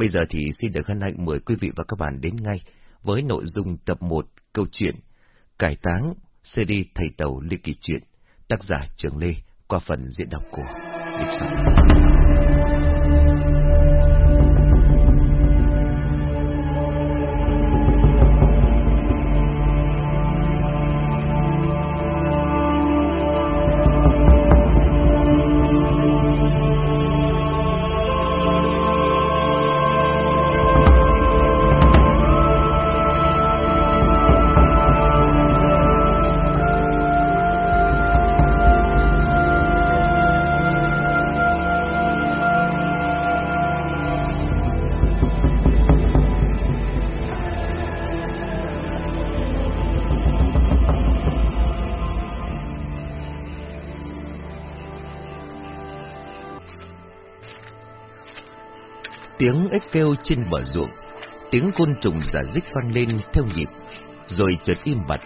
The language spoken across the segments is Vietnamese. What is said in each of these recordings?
Bây giờ thì xin được hân hạnh mời quý vị và các bạn đến ngay với nội dung tập 1 câu chuyện Cải táng series Thầy Tàu Lê Kỳ Truyện, tác giả Trường Lê qua phần diễn đọc của Điệp Sống. Kêu trên bờ ruộng, tiếng côn trùng giả dích vang lên theo nhịp, rồi chợt im bặt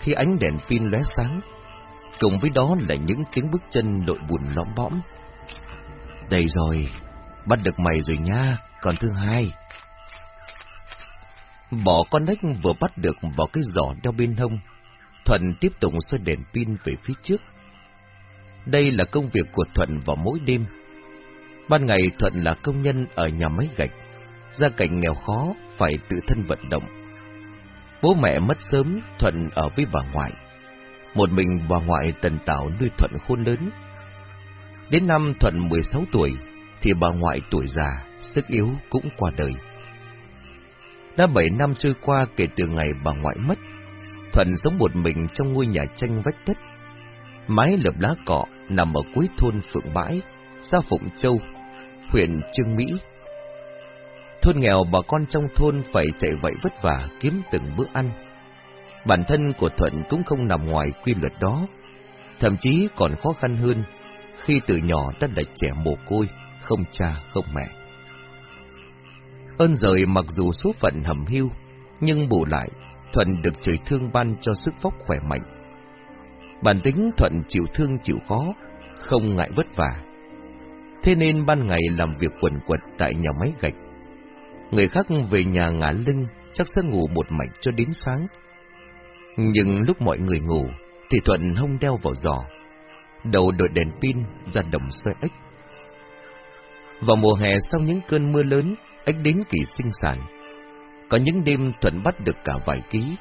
khi ánh đèn pin lóe sáng. Cùng với đó là những tiếng bước chân lội bùn lõm bõm. Đây rồi, bắt được mày rồi nha, còn thứ hai. Bỏ con ếch vừa bắt được vào cái giỏ đeo bên hông, Thuận tiếp tục xoay đèn pin về phía trước. Đây là công việc của Thuận vào mỗi đêm Ban ngày Thuận là công nhân ở nhà máy gạch, gia cảnh nghèo khó, phải tự thân vận động. Bố mẹ mất sớm, Thuận ở với bà ngoại. Một mình bà ngoại tần tạo nuôi Thuận khôn lớn. Đến năm Thuận 16 tuổi, thì bà ngoại tuổi già, sức yếu cũng qua đời. Đã 7 năm trôi qua kể từ ngày bà ngoại mất, Thuận sống một mình trong ngôi nhà tranh vách đất. Mái lợp lá cọ nằm ở cuối thôn Phượng Bãi, xã Phụng Châu, huyện Trương Mỹ. Thôn nghèo bà con trong thôn phải chạy vậy vất vả kiếm từng bữa ăn. Bản thân của Thuận cũng không nằm ngoài quy luật đó, thậm chí còn khó khăn hơn khi từ nhỏ đã là trẻ mồ côi, không cha không mẹ. Ơn rời mặc dù số phận hầm hưu, nhưng bù lại, Thuận được trời thương ban cho sức vóc khỏe mạnh. Bản tính Thuận chịu thương chịu khó, không ngại vất vả, Thế nên ban ngày làm việc quần quật tại nhà máy gạch. Người khác về nhà ngả lưng chắc sẽ ngủ một mạch cho đến sáng. Nhưng lúc mọi người ngủ, thì Thuận hông đeo vào giò. Đầu đội đèn pin ra đồng xoay ếch. Vào mùa hè sau những cơn mưa lớn, ếch đến kỳ sinh sản. Có những đêm Thuận bắt được cả vài ký.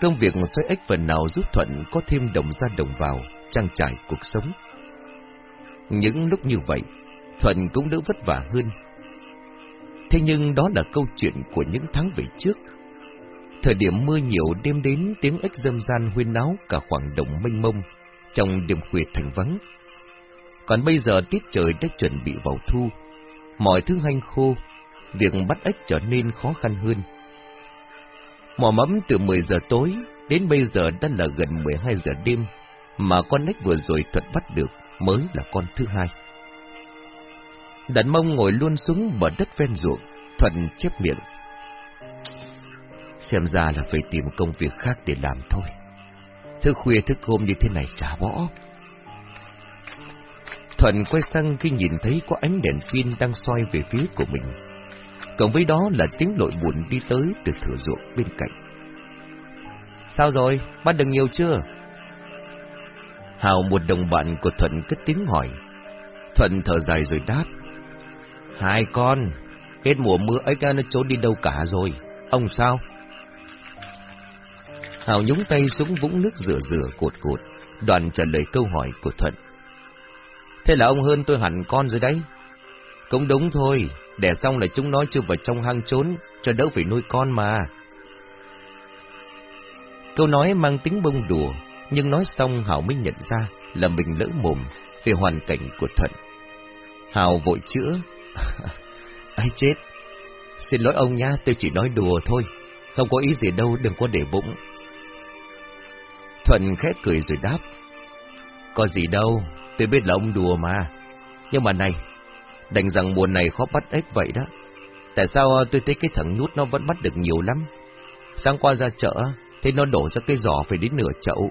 Công việc xoay ếch phần nào giúp Thuận có thêm đồng ra đồng vào, trang trải cuộc sống. Những lúc như vậy, Thuận cũng đỡ vất vả hơn. Thế nhưng đó là câu chuyện của những tháng về trước. Thời điểm mưa nhiều đêm đến tiếng ếch dâm gian huyên náo cả khoảng đồng mênh mông, trong đêm khuya thành vắng. Còn bây giờ tiết trời đã chuẩn bị vào thu, mọi thứ hanh khô, việc bắt ếch trở nên khó khăn hơn. Mò mẫm từ 10 giờ tối đến bây giờ đã là gần 12 giờ đêm, mà con ếch vừa rồi Thuận bắt được mới là con thứ hai. Đàn mông ngồi luôn xuống bờ đất ven ruộng, thuận chép miệng. Xem ra là phải tìm công việc khác để làm thôi. Thức khuya thức hôm như thế này chả bỏ. Thuận quay sang khi nhìn thấy có ánh đèn pin đang soi về phía của mình. Cộng với đó là tiếng lội buồn đi tới từ thửa ruộng bên cạnh. Sao rồi? Bắt được nhiều chưa? Hào một đồng bạn của Thuận cất tiếng hỏi. Thuận thở dài rồi đáp. Hai con, hết mùa mưa ấy nó trốn đi đâu cả rồi. Ông sao? Hào nhúng tay xuống vũng nước rửa rửa cột cột, đoàn trả lời câu hỏi của Thuận. Thế là ông hơn tôi hẳn con rồi đấy. Cũng đúng thôi, đẻ xong là chúng nó chưa vào trong hang trốn, cho đỡ phải nuôi con mà. Câu nói mang tính bông đùa, nhưng nói xong Hảo mới nhận ra là mình lỡ mồm về hoàn cảnh của Thuận. Hào vội chữa. Ai chết? Xin lỗi ông nha, tôi chỉ nói đùa thôi. Không có ý gì đâu, đừng có để bụng. Thuận khẽ cười rồi đáp. Có gì đâu, tôi biết là ông đùa mà. Nhưng mà này, đành rằng mùa này khó bắt ếch vậy đó. Tại sao tôi thấy cái thằng nhút nó vẫn bắt được nhiều lắm? Sáng qua ra chợ, thấy nó đổ ra cái giỏ phải đến nửa chậu.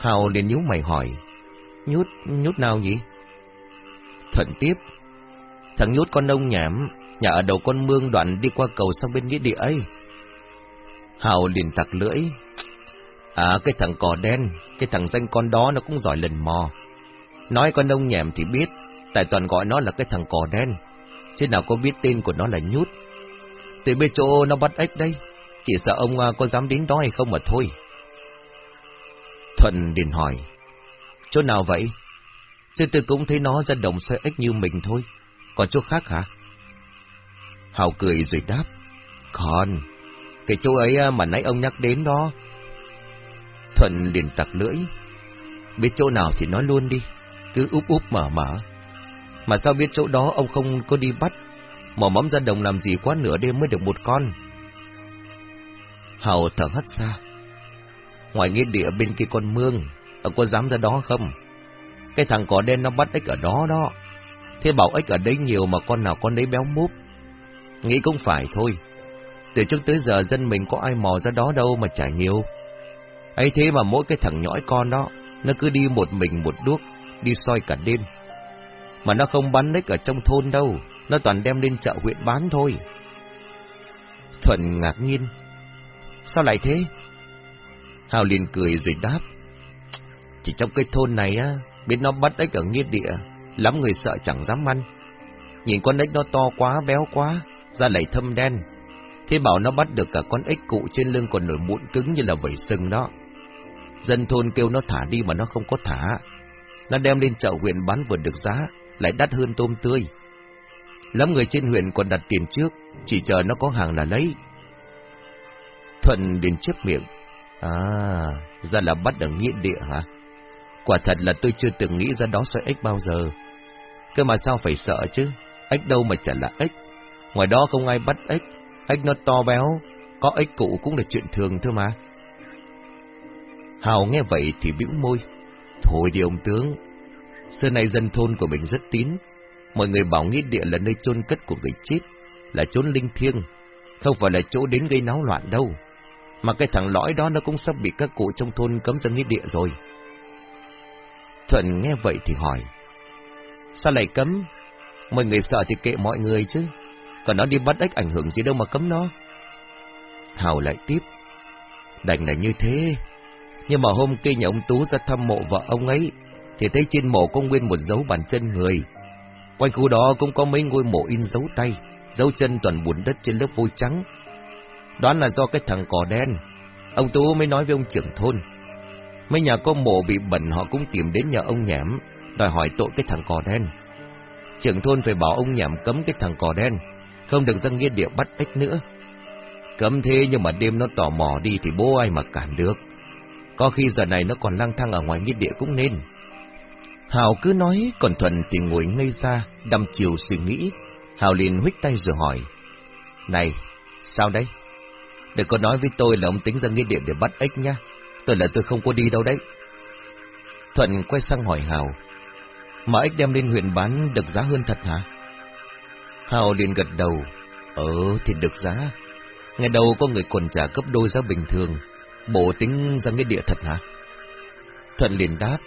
Hào liền nhíu mày hỏi, nhút, nhút nào nhỉ? Thuận tiếp, Thằng nhốt con ông nhảm, nhà ở đầu con mương đoạn đi qua cầu sang bên nghĩa địa ấy. Hào liền tặc lưỡi. À, cái thằng cò đen, cái thằng danh con đó nó cũng giỏi lần mò. Nói con ông nhảm thì biết, tại toàn gọi nó là cái thằng cò đen. Chứ nào có biết tên của nó là nhút. Từ bên chỗ nó bắt ếch đây, chỉ sợ ông à, có dám đến đó hay không mà thôi. Thuận liền hỏi, chỗ nào vậy? Chứ tôi cũng thấy nó ra đồng xoay ếch như mình thôi, còn chỗ khác hả? Hào cười rồi đáp, còn, cái chỗ ấy à, mà nãy ông nhắc đến đó. Thuận liền tặc lưỡi, biết chỗ nào thì nói luôn đi, cứ úp úp mở mở. Mà sao biết chỗ đó ông không có đi bắt, mò mắm ra đồng làm gì quá nửa đêm mới được một con. Hào thở hắt xa. Ngoài nghĩa địa bên kia con mương, ông có dám ra đó không? Cái thằng cỏ đen nó bắt ếch ở đó đó. Thế bảo ếch ở đấy nhiều mà con nào con đấy béo múp. Nghĩ cũng phải thôi. Từ trước tới giờ dân mình có ai mò ra đó đâu mà chả nhiều. ấy thế mà mỗi cái thằng nhõi con đó, nó cứ đi một mình một đuốc, đi soi cả đêm. Mà nó không bắn ếch ở trong thôn đâu, nó toàn đem lên chợ huyện bán thôi. Thuận ngạc nhiên. Sao lại thế? Hào liền cười rồi đáp. Chỉ trong cái thôn này á, biết nó bắt ếch ở nghĩa địa, lắm người sợ chẳng dám ăn. Nhìn con ếch nó to quá, béo quá, da lầy thâm đen. Thế bảo nó bắt được cả con ếch cụ trên lưng còn nổi mụn cứng như là vẩy sừng đó. Dân thôn kêu nó thả đi mà nó không có thả. Nó đem lên chợ huyện bán vừa được giá, lại đắt hơn tôm tươi. Lắm người trên huyện còn đặt tiền trước, chỉ chờ nó có hàng là lấy. Thuận đến chép miệng. À, ra là bắt ở nghĩa địa hả? Quả thật là tôi chưa từng nghĩ ra đó xoay ếch bao giờ. Cơ mà sao phải sợ chứ? Ếch đâu mà chả là ếch. Ngoài đó không ai bắt ếch. Ếch nó to béo, có ếch cụ cũng là chuyện thường thôi mà. Hào nghe vậy thì bĩu môi. Thôi đi ông tướng, xưa nay dân thôn của mình rất tín. Mọi người bảo nghĩa địa là nơi chôn cất của người chết, là chốn linh thiêng, không phải là chỗ đến gây náo loạn đâu. Mà cái thằng lõi đó nó cũng sắp bị các cụ trong thôn cấm ra nghĩa địa rồi. Thuận nghe vậy thì hỏi. Sao lại cấm? Mọi người sợ thì kệ mọi người chứ. Còn nó đi bắt ếch ảnh hưởng gì đâu mà cấm nó. Hào lại tiếp. Đành là như thế. Nhưng mà hôm kia nhà ông Tú ra thăm mộ vợ ông ấy, thì thấy trên mộ có nguyên một dấu bàn chân người. Quanh khu đó cũng có mấy ngôi mộ in dấu tay, dấu chân toàn bùn đất trên lớp vôi trắng. Đoán là do cái thằng cò đen. Ông Tú mới nói với ông trưởng thôn. Mấy nhà có mộ bị bẩn họ cũng tìm đến nhà ông nhảm, đòi hỏi tội cái thằng cò đen. Trưởng thôn phải bảo ông nhảm cấm cái thằng cò đen, không được ra nghĩa địa bắt ếch nữa. Cấm thế nhưng mà đêm nó tò mò đi thì bố ai mà cản được. Có khi giờ này nó còn lang thang ở ngoài nghĩa địa cũng nên. Hào cứ nói, còn Thuận thì ngồi ngây ra, đăm chiều suy nghĩ. Hào liền huých tay rồi hỏi. Này, sao đấy? Đừng có nói với tôi là ông tính ra nghĩa địa để bắt ếch nha. Tôi là tôi không có đi đâu đấy. Thuận quay sang hỏi Hào. Mà ếch đem lên huyện bán được giá hơn thật hả? Hào liền gật đầu. Ờ, thì được giá. Ngày đầu có người còn trả cấp đôi giá bình thường. Bộ tính ra nghĩa địa thật hả? Thuận liền đáp.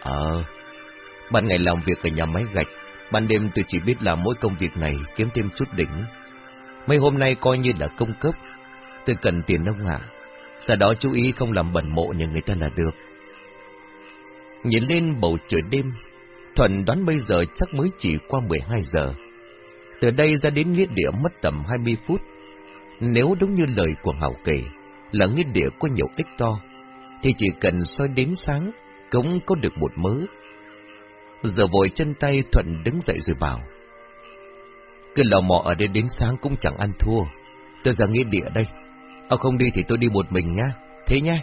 Ờ, ban ngày làm việc ở nhà máy gạch, ban đêm tôi chỉ biết làm mỗi công việc này kiếm thêm chút đỉnh. Mấy hôm nay coi như là công cấp, tôi cần tiền ông ạ. Sau đó chú ý không làm bẩn mộ nhà người ta là được. Nhìn lên bầu trời đêm, Thuận đoán bây giờ chắc mới chỉ qua 12 giờ. Từ đây ra đến nghĩa địa mất tầm 20 phút. Nếu đúng như lời của Hảo kể, là nghĩa địa có nhiều ích to, thì chỉ cần soi đến sáng, cũng có được một mớ. Giờ vội chân tay Thuận đứng dậy rồi bảo. Cứ lò mò ở đây đến sáng cũng chẳng ăn thua. Tôi ra nghĩa địa đây. Ông không đi thì tôi đi một mình nha. Thế nha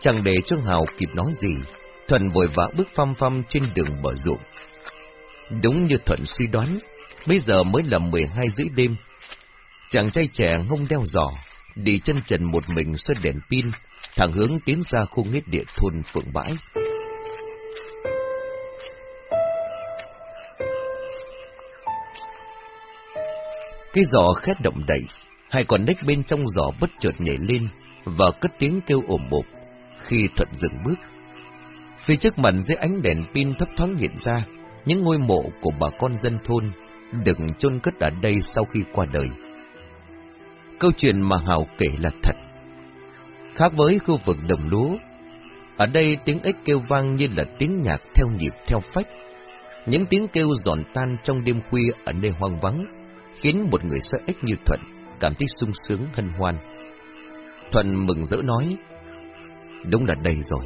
Chẳng để trương Hào kịp nói gì, Thuận vội vã bước phăm phăm trên đường bờ ruộng. Đúng như Thuận suy đoán, bây giờ mới là 12 rưỡi đêm. Chàng trai trẻ ngông đeo giỏ, đi chân trần một mình xuất đèn pin, thẳng hướng tiến ra khu nghĩa địa thôn Phượng Bãi. Cái giỏ khét động đậy, hai con nếch bên trong giỏ bất chợt nhảy lên và cất tiếng kêu ồm bộp khi Thuận dừng bước. Phía trước mặt dưới ánh đèn pin thấp thoáng hiện ra những ngôi mộ của bà con dân thôn được chôn cất ở đây sau khi qua đời. Câu chuyện mà Hào kể là thật. Khác với khu vực đồng lúa, ở đây tiếng ếch kêu vang như là tiếng nhạc theo nhịp theo phách. Những tiếng kêu giòn tan trong đêm khuya ở nơi hoang vắng, khiến một người sợ ếch như Thuận cảm thấy sung sướng hân hoan. Thuận mừng rỡ nói, đúng là đây rồi,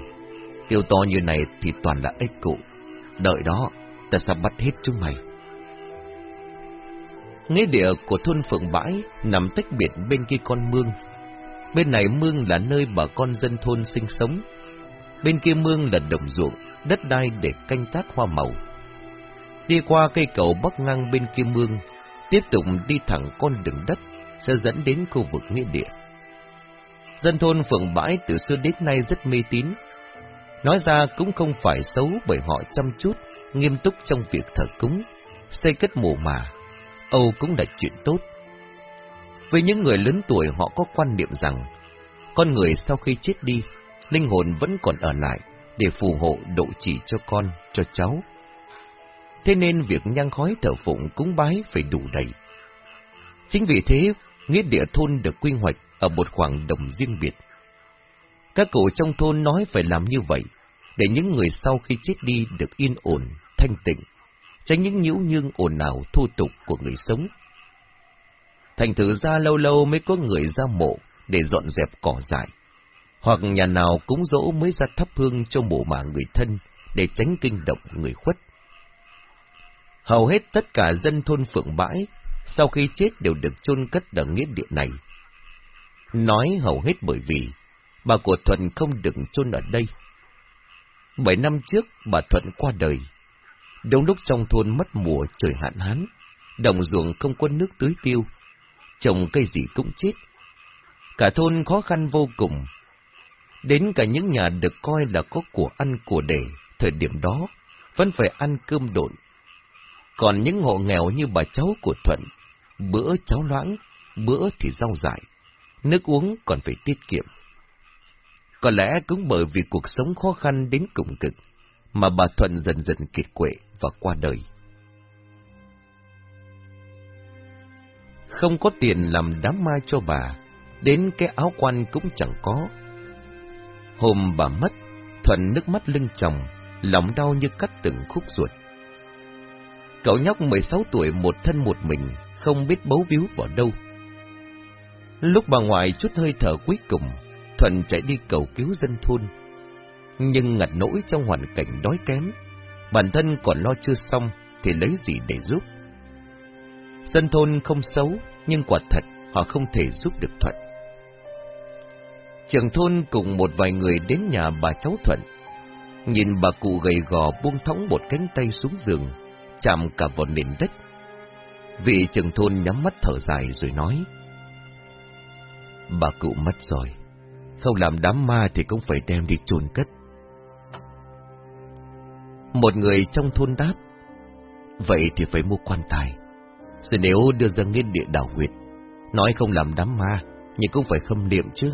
tiêu to như này thì toàn là ếch cụ, đợi đó, ta sẽ bắt hết chúng mày. Nghĩa địa của thôn Phượng Bãi nằm tách biệt bên kia con mương. Bên này mương là nơi bà con dân thôn sinh sống. Bên kia mương là đồng ruộng, đất đai để canh tác hoa màu. Đi qua cây cầu bắc ngang bên kia mương, tiếp tục đi thẳng con đường đất sẽ dẫn đến khu vực nghĩa địa. Dân thôn Phượng Bãi từ xưa đến nay rất mê tín. Nói ra cũng không phải xấu bởi họ chăm chút, nghiêm túc trong việc thờ cúng, xây cất mồ mà, Âu cũng là chuyện tốt. Với những người lớn tuổi họ có quan niệm rằng, con người sau khi chết đi, linh hồn vẫn còn ở lại để phù hộ độ chỉ cho con, cho cháu. Thế nên việc nhang khói thờ phụng cúng bái phải đủ đầy. Chính vì thế, nghĩa địa thôn được quy hoạch ở một khoảng đồng riêng biệt. Các cụ trong thôn nói phải làm như vậy, để những người sau khi chết đi được yên ổn, thanh tịnh, tránh những nhiễu nhương ồn ào thu tục của người sống. Thành thử ra lâu lâu mới có người ra mộ để dọn dẹp cỏ dại, hoặc nhà nào cúng dỗ mới ra thắp hương cho mộ mà người thân để tránh kinh động người khuất. Hầu hết tất cả dân thôn Phượng Bãi sau khi chết đều được chôn cất ở nghĩa địa này. Nói hầu hết bởi vì bà của Thuận không được chôn ở đây. Bảy năm trước bà Thuận qua đời, Đúng lúc trong thôn mất mùa trời hạn hán, đồng ruộng không có nước tưới tiêu, trồng cây gì cũng chết. Cả thôn khó khăn vô cùng. Đến cả những nhà được coi là có của ăn của để, thời điểm đó, vẫn phải ăn cơm độn. Còn những hộ nghèo như bà cháu của Thuận, bữa cháo loãng, bữa thì rau dại, nước uống còn phải tiết kiệm. Có lẽ cũng bởi vì cuộc sống khó khăn đến cùng cực, mà bà Thuận dần dần kiệt quệ và qua đời. Không có tiền làm đám mai cho bà, đến cái áo quan cũng chẳng có. Hôm bà mất, Thuận nước mắt lưng chồng, lòng đau như cắt từng khúc ruột. Cậu nhóc 16 tuổi một thân một mình, không biết bấu víu vào đâu. Lúc bà ngoại chút hơi thở cuối cùng, Thuận chạy đi cầu cứu dân thôn. Nhưng ngặt nỗi trong hoàn cảnh đói kém, bản thân còn lo chưa xong thì lấy gì để giúp. Dân thôn không xấu, nhưng quả thật họ không thể giúp được Thuận. Trường thôn cùng một vài người đến nhà bà cháu Thuận. Nhìn bà cụ gầy gò buông thõng một cánh tay xuống giường, chạm cả vào nền đất. Vị trưởng thôn nhắm mắt thở dài rồi nói. Bà cụ mất rồi, không làm đám ma thì cũng phải đem đi chôn cất. Một người trong thôn đáp, vậy thì phải mua quan tài. Rồi nếu đưa ra nghiên địa đảo huyệt, nói không làm đám ma, nhưng cũng phải khâm niệm chứ.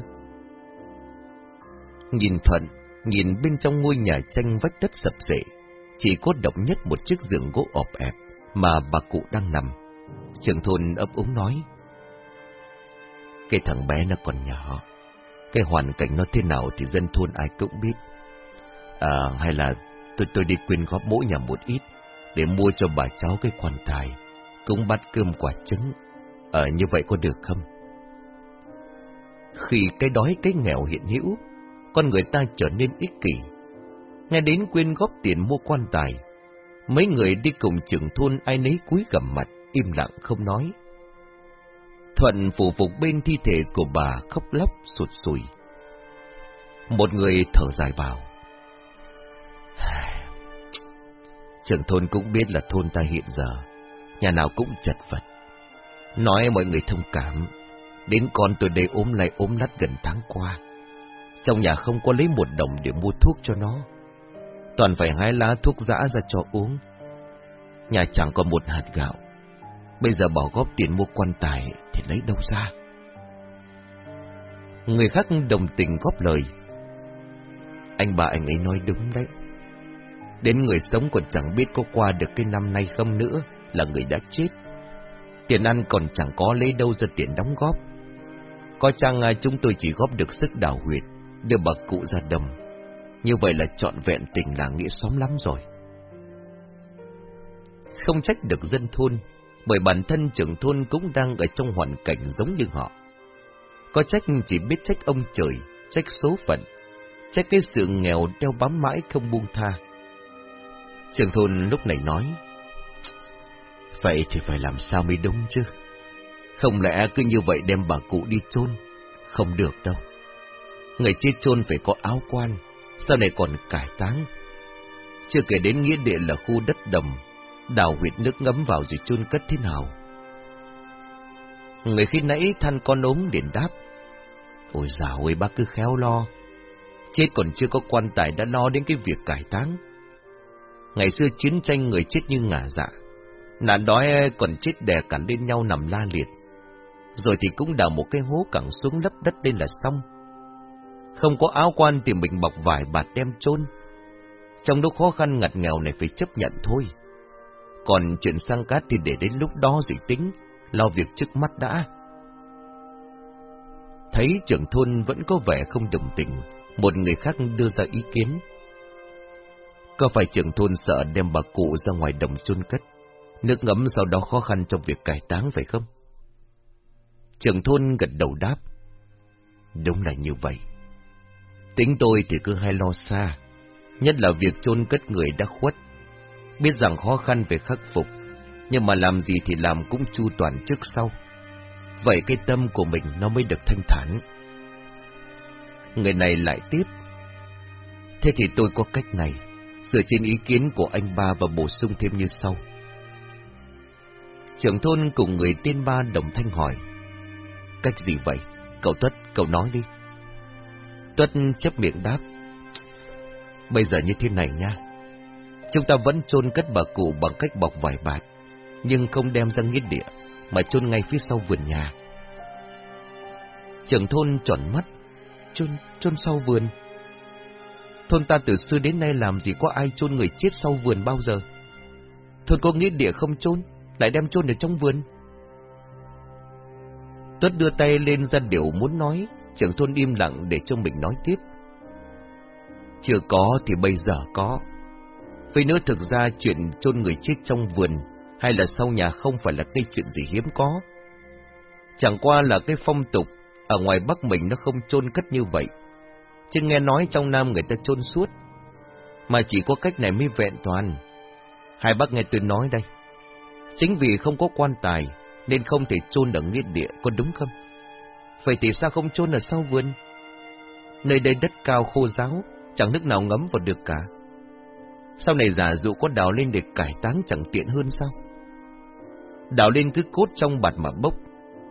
Nhìn thuận, nhìn bên trong ngôi nhà tranh vách đất sập sệ, chỉ có độc nhất một chiếc giường gỗ ọp ẹp mà bà cụ đang nằm trưởng thôn ấp úng nói, cái thằng bé nó còn nhỏ, cái hoàn cảnh nó thế nào thì dân thôn ai cũng biết. À, hay là tôi tôi đi quyên góp mỗi nhà một ít để mua cho bà cháu cái quan tài, cũng bắt cơm quả trứng. Ờ, như vậy có được không? Khi cái đói cái nghèo hiện hữu, con người ta trở nên ích kỷ. Nghe đến quyên góp tiền mua quan tài, mấy người đi cùng trưởng thôn ai nấy cúi gầm mặt, im lặng không nói. Thuận phủ phục bên thi thể của bà khóc lóc sụt sùi. Một người thở dài vào. Trưởng thôn cũng biết là thôn ta hiện giờ, nhà nào cũng chật vật. Nói mọi người thông cảm, đến con tôi đây ốm lại ốm lắt gần tháng qua. Trong nhà không có lấy một đồng để mua thuốc cho nó. Toàn phải hái lá thuốc giã ra cho uống. Nhà chẳng còn một hạt gạo. Bây giờ bỏ góp tiền mua quan tài thì lấy đâu ra? Người khác đồng tình góp lời. Anh bà anh ấy nói đúng đấy. Đến người sống còn chẳng biết có qua được cái năm nay không nữa là người đã chết. Tiền ăn còn chẳng có lấy đâu ra tiền đóng góp. Có chăng à, chúng tôi chỉ góp được sức đào huyệt, đưa bà cụ ra đồng. Như vậy là trọn vẹn tình là nghĩa xóm lắm rồi. Không trách được dân thôn, bởi bản thân trưởng thôn cũng đang ở trong hoàn cảnh giống như họ. Có trách chỉ biết trách ông trời, trách số phận, trách cái sự nghèo đeo bám mãi không buông tha. Trưởng thôn lúc này nói, Vậy thì phải làm sao mới đúng chứ? Không lẽ cứ như vậy đem bà cụ đi chôn Không được đâu. Người chết chôn phải có áo quan, sau này còn cải táng. Chưa kể đến nghĩa địa là khu đất đầm, đào huyệt nước ngấm vào rồi chôn cất thế nào. Người khi nãy than con ốm điện đáp. Ôi dào ơi, bác cứ khéo lo. Chết còn chưa có quan tài đã lo đến cái việc cải táng. Ngày xưa chiến tranh người chết như ngả dạ. Nạn đói còn chết đè cắn lên nhau nằm la liệt. Rồi thì cũng đào một cái hố cẳng xuống lấp đất lên là xong. Không có áo quan thì mình bọc vải bạt đem chôn. Trong lúc khó khăn ngặt nghèo này phải chấp nhận thôi. Còn chuyện sang cát thì để đến lúc đó rồi tính, lo việc trước mắt đã. Thấy trưởng thôn vẫn có vẻ không đồng tình, một người khác đưa ra ý kiến. Có phải trưởng thôn sợ đem bà cụ ra ngoài đồng chôn cất, nước ngấm sau đó khó khăn trong việc cải táng phải không? Trưởng thôn gật đầu đáp. Đúng là như vậy. Tính tôi thì cứ hay lo xa, nhất là việc chôn cất người đã khuất. Biết rằng khó khăn về khắc phục, nhưng mà làm gì thì làm cũng chu toàn trước sau. Vậy cái tâm của mình nó mới được thanh thản. Người này lại tiếp. Thế thì tôi có cách này, dựa trên ý kiến của anh ba và bổ sung thêm như sau. Trưởng thôn cùng người tiên ba đồng thanh hỏi. Cách gì vậy? Cậu Tuất, cậu nói đi. Tuất chấp miệng đáp. Bây giờ như thế này nha. Chúng ta vẫn chôn cất bà cụ bằng cách bọc vải bạt, nhưng không đem ra nghĩa địa, mà chôn ngay phía sau vườn nhà. Trưởng thôn tròn mắt, chôn chôn sau vườn. Thôn ta từ xưa đến nay làm gì có ai chôn người chết sau vườn bao giờ. Thôn có nghĩa địa không chôn, lại đem chôn ở trong vườn. Tuất đưa tay lên ra điều muốn nói, trưởng thôn im lặng để cho mình nói tiếp. Chưa có thì bây giờ có. Vì nữa thực ra chuyện chôn người chết trong vườn hay là sau nhà không phải là cái chuyện gì hiếm có. Chẳng qua là cái phong tục ở ngoài Bắc mình nó không chôn cất như vậy. Chứ nghe nói trong Nam người ta chôn suốt. Mà chỉ có cách này mới vẹn toàn. Hai bác nghe tôi nói đây. Chính vì không có quan tài nên không thể chôn ở nghĩa địa, có đúng không? Vậy thì sao không chôn ở sau vườn? Nơi đây đất cao khô ráo, chẳng nước nào ngấm vào được cả. Sau này giả dụ có đào lên để cải táng chẳng tiện hơn sao? Đào lên cứ cốt trong bạt mà bốc,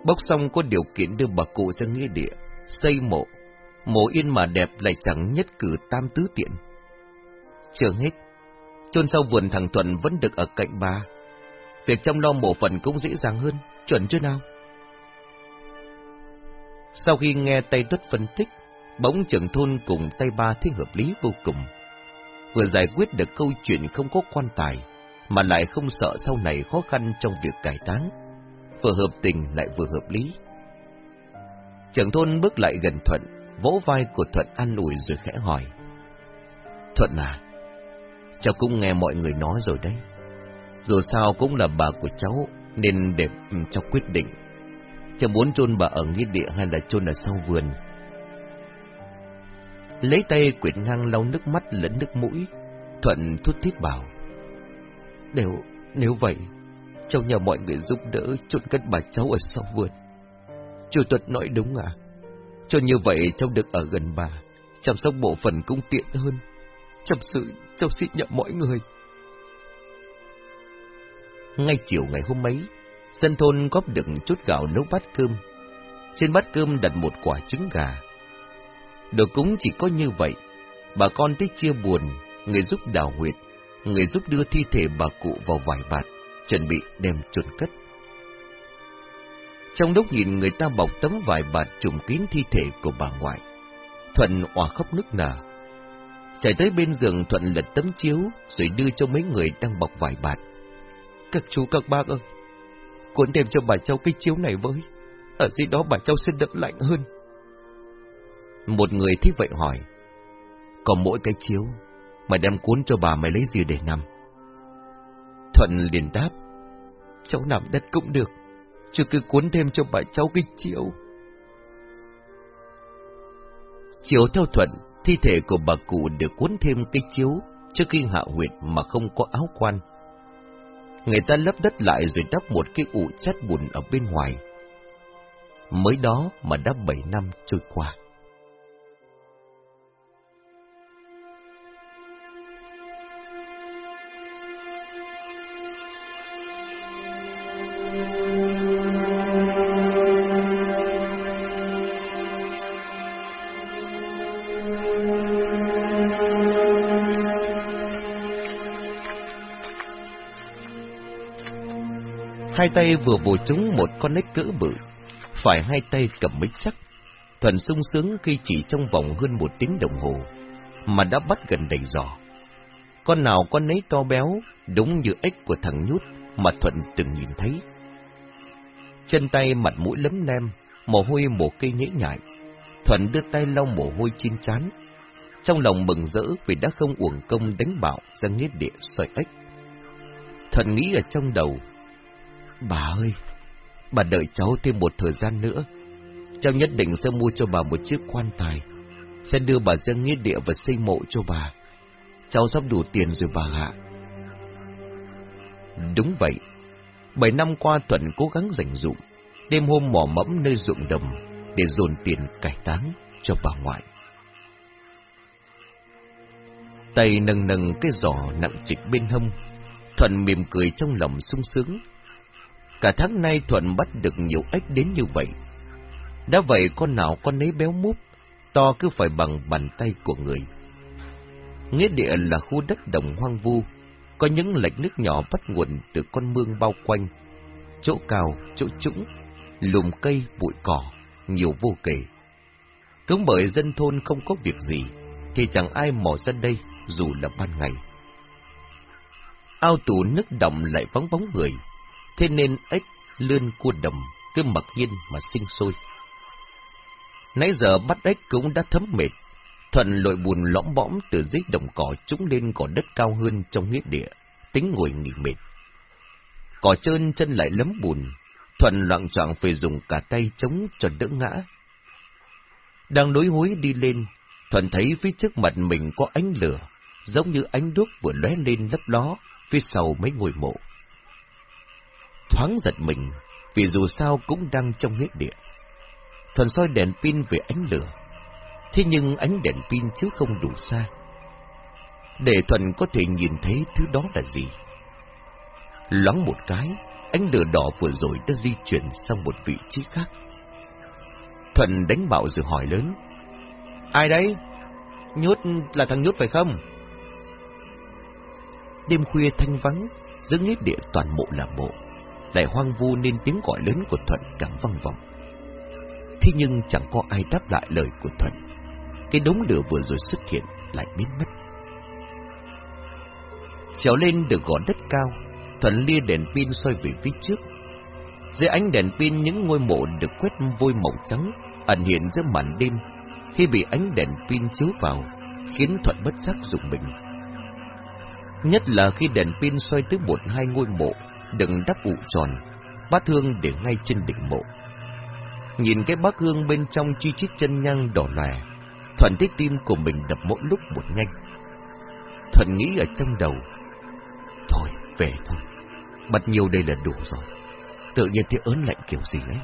bốc xong có điều kiện đưa bà cụ ra nghĩa địa, xây mộ, mộ yên mà đẹp lại chẳng nhất cử tam tứ tiện. Trường hết, chôn sau vườn thằng Thuận vẫn được ở cạnh bà, việc chăm lo mộ phần cũng dễ dàng hơn, chuẩn chưa nào? Sau khi nghe tay tuất phân tích, bỗng trưởng thôn cùng tay ba thấy hợp lý vô cùng. Vừa giải quyết được câu chuyện không có quan tài, mà lại không sợ sau này khó khăn trong việc cải táng. Vừa hợp tình lại vừa hợp lý. Trưởng thôn bước lại gần Thuận, vỗ vai của Thuận an ủi rồi khẽ hỏi. Thuận à, cháu cũng nghe mọi người nói rồi đấy. Dù sao cũng là bà của cháu, nên để ừ, cháu quyết định. Cháu muốn chôn bà ở nghĩa địa hay là chôn ở sau vườn. Lấy tay quyệt ngang lau nước mắt lẫn nước mũi, Thuận thút thít bảo. Nếu, nếu vậy, cháu nhờ mọi người giúp đỡ chôn cất bà cháu ở sau vườn. Chủ tuật nói đúng à? Cho như vậy cháu được ở gần bà, chăm sóc bộ phận cũng tiện hơn. Trong sự, cháu xin nhận mọi người. Ngay chiều ngày hôm ấy, dân thôn góp được chút gạo nấu bát cơm. Trên bát cơm đặt một quả trứng gà. Đồ cúng chỉ có như vậy, bà con tới chia buồn, người giúp đào huyệt, người giúp đưa thi thể bà cụ vào vải bạt, chuẩn bị đem chôn cất. Trong lúc nhìn người ta bọc tấm vải bạt trùm kín thi thể của bà ngoại, Thuận òa khóc nức nở. Chạy tới bên giường Thuận lật tấm chiếu, rồi đưa cho mấy người đang bọc vải bạt. Các chú các bác ơi, cuốn đem cho bà cháu cái chiếu này với. Ở dưới đó bà cháu sẽ đỡ lạnh hơn. Một người thích vậy hỏi, còn mỗi cái chiếu, mà đem cuốn cho bà mày lấy gì để nằm? Thuận liền đáp, cháu nằm đất cũng được, chứ cứ cuốn thêm cho bà cháu cái chiếu. Chiếu theo Thuận, thi thể của bà cụ được cuốn thêm cái chiếu trước khi hạ huyệt mà không có áo quan. Người ta lấp đất lại rồi đắp một cái ụ chát bùn ở bên ngoài. Mới đó mà đã bảy năm trôi qua. Hai tay vừa bổ trúng một con nếch cỡ bự, phải hai tay cầm mấy chắc. Thuần sung sướng khi chỉ trong vòng hơn một tiếng đồng hồ, mà đã bắt gần đầy giò. Con nào con nấy to béo, đúng như ếch của thằng nhút mà Thuận từng nhìn thấy. Chân tay mặt mũi lấm lem, mồ hôi mồ cây nhễ nhại. Thuận đưa tay lau mồ hôi chín chán. Trong lòng mừng rỡ vì đã không uổng công đánh bạo ra nghĩa địa soi ếch. Thuận nghĩ ở trong đầu, Bà ơi, bà đợi cháu thêm một thời gian nữa. Cháu nhất định sẽ mua cho bà một chiếc quan tài, sẽ đưa bà ra nghĩa địa và xây mộ cho bà. Cháu sắp đủ tiền rồi bà ạ. Đúng vậy, bảy năm qua Thuận cố gắng dành dụm, đêm hôm mỏ mẫm nơi ruộng đồng để dồn tiền cải táng cho bà ngoại. Tay nâng nâng cái giỏ nặng trịch bên hông, Thuận mỉm cười trong lòng sung sướng Cả tháng nay Thuận bắt được nhiều ếch đến như vậy. Đã vậy con nào con nấy béo múp, to cứ phải bằng bàn tay của người. Nghĩa địa là khu đất đồng hoang vu, có những lạch nước nhỏ bắt nguồn từ con mương bao quanh. Chỗ cao, chỗ trũng, lùm cây, bụi cỏ, nhiều vô kể. cứ bởi dân thôn không có việc gì, thì chẳng ai mò ra đây dù là ban ngày. Ao tù nước động lại vắng bóng người, thế nên ếch, lươn, cua đồng cứ mặc nhiên mà sinh sôi. Nãy giờ bắt ếch cũng đã thấm mệt, Thuận lội bùn lõm bõm từ dưới đồng cỏ trúng lên cỏ đất cao hơn trong nghĩa địa, tính ngồi nghỉ mệt. Cỏ trơn chân lại lấm bùn, Thuận loạn trọng phải dùng cả tay chống cho đỡ ngã. Đang đối hối đi lên, Thuận thấy phía trước mặt mình có ánh lửa, giống như ánh đuốc vừa lóe lên lấp ló phía sau mấy ngôi mộ thoáng giật mình, vì dù sao cũng đang trong huyết địa. Thần soi đèn pin về ánh lửa, thế nhưng ánh đèn pin chứ không đủ xa. Để Thuần có thể nhìn thấy thứ đó là gì. Loáng một cái, ánh lửa đỏ vừa rồi đã di chuyển sang một vị trí khác. Thuần đánh bạo rồi hỏi lớn. Ai đấy? Nhốt là thằng Nhốt phải không? Đêm khuya thanh vắng, giữa nghĩa địa toàn bộ là mộ lại hoang vu nên tiếng gọi lớn của Thuận càng vang vọng. Thế nhưng chẳng có ai đáp lại lời của Thuận. Cái đống lửa vừa rồi xuất hiện lại biến mất. Trèo lên được gò đất cao, Thuận lia đèn pin xoay về phía trước. Dưới ánh đèn pin những ngôi mộ được quét vôi màu trắng ẩn hiện giữa màn đêm khi bị ánh đèn pin chiếu vào, khiến Thuận bất giác dùng mình. Nhất là khi đèn pin xoay tới một hai ngôi mộ đừng đắp ụ tròn, bát hương để ngay trên đỉnh mộ. Nhìn cái bát hương bên trong chi chít chân nhang đỏ lòe, Thuận thấy tim của mình đập mỗi lúc một nhanh. Thuận nghĩ ở trong đầu, thôi, về thôi, bật nhiều đây là đủ rồi, tự nhiên thấy ớn lạnh kiểu gì ấy.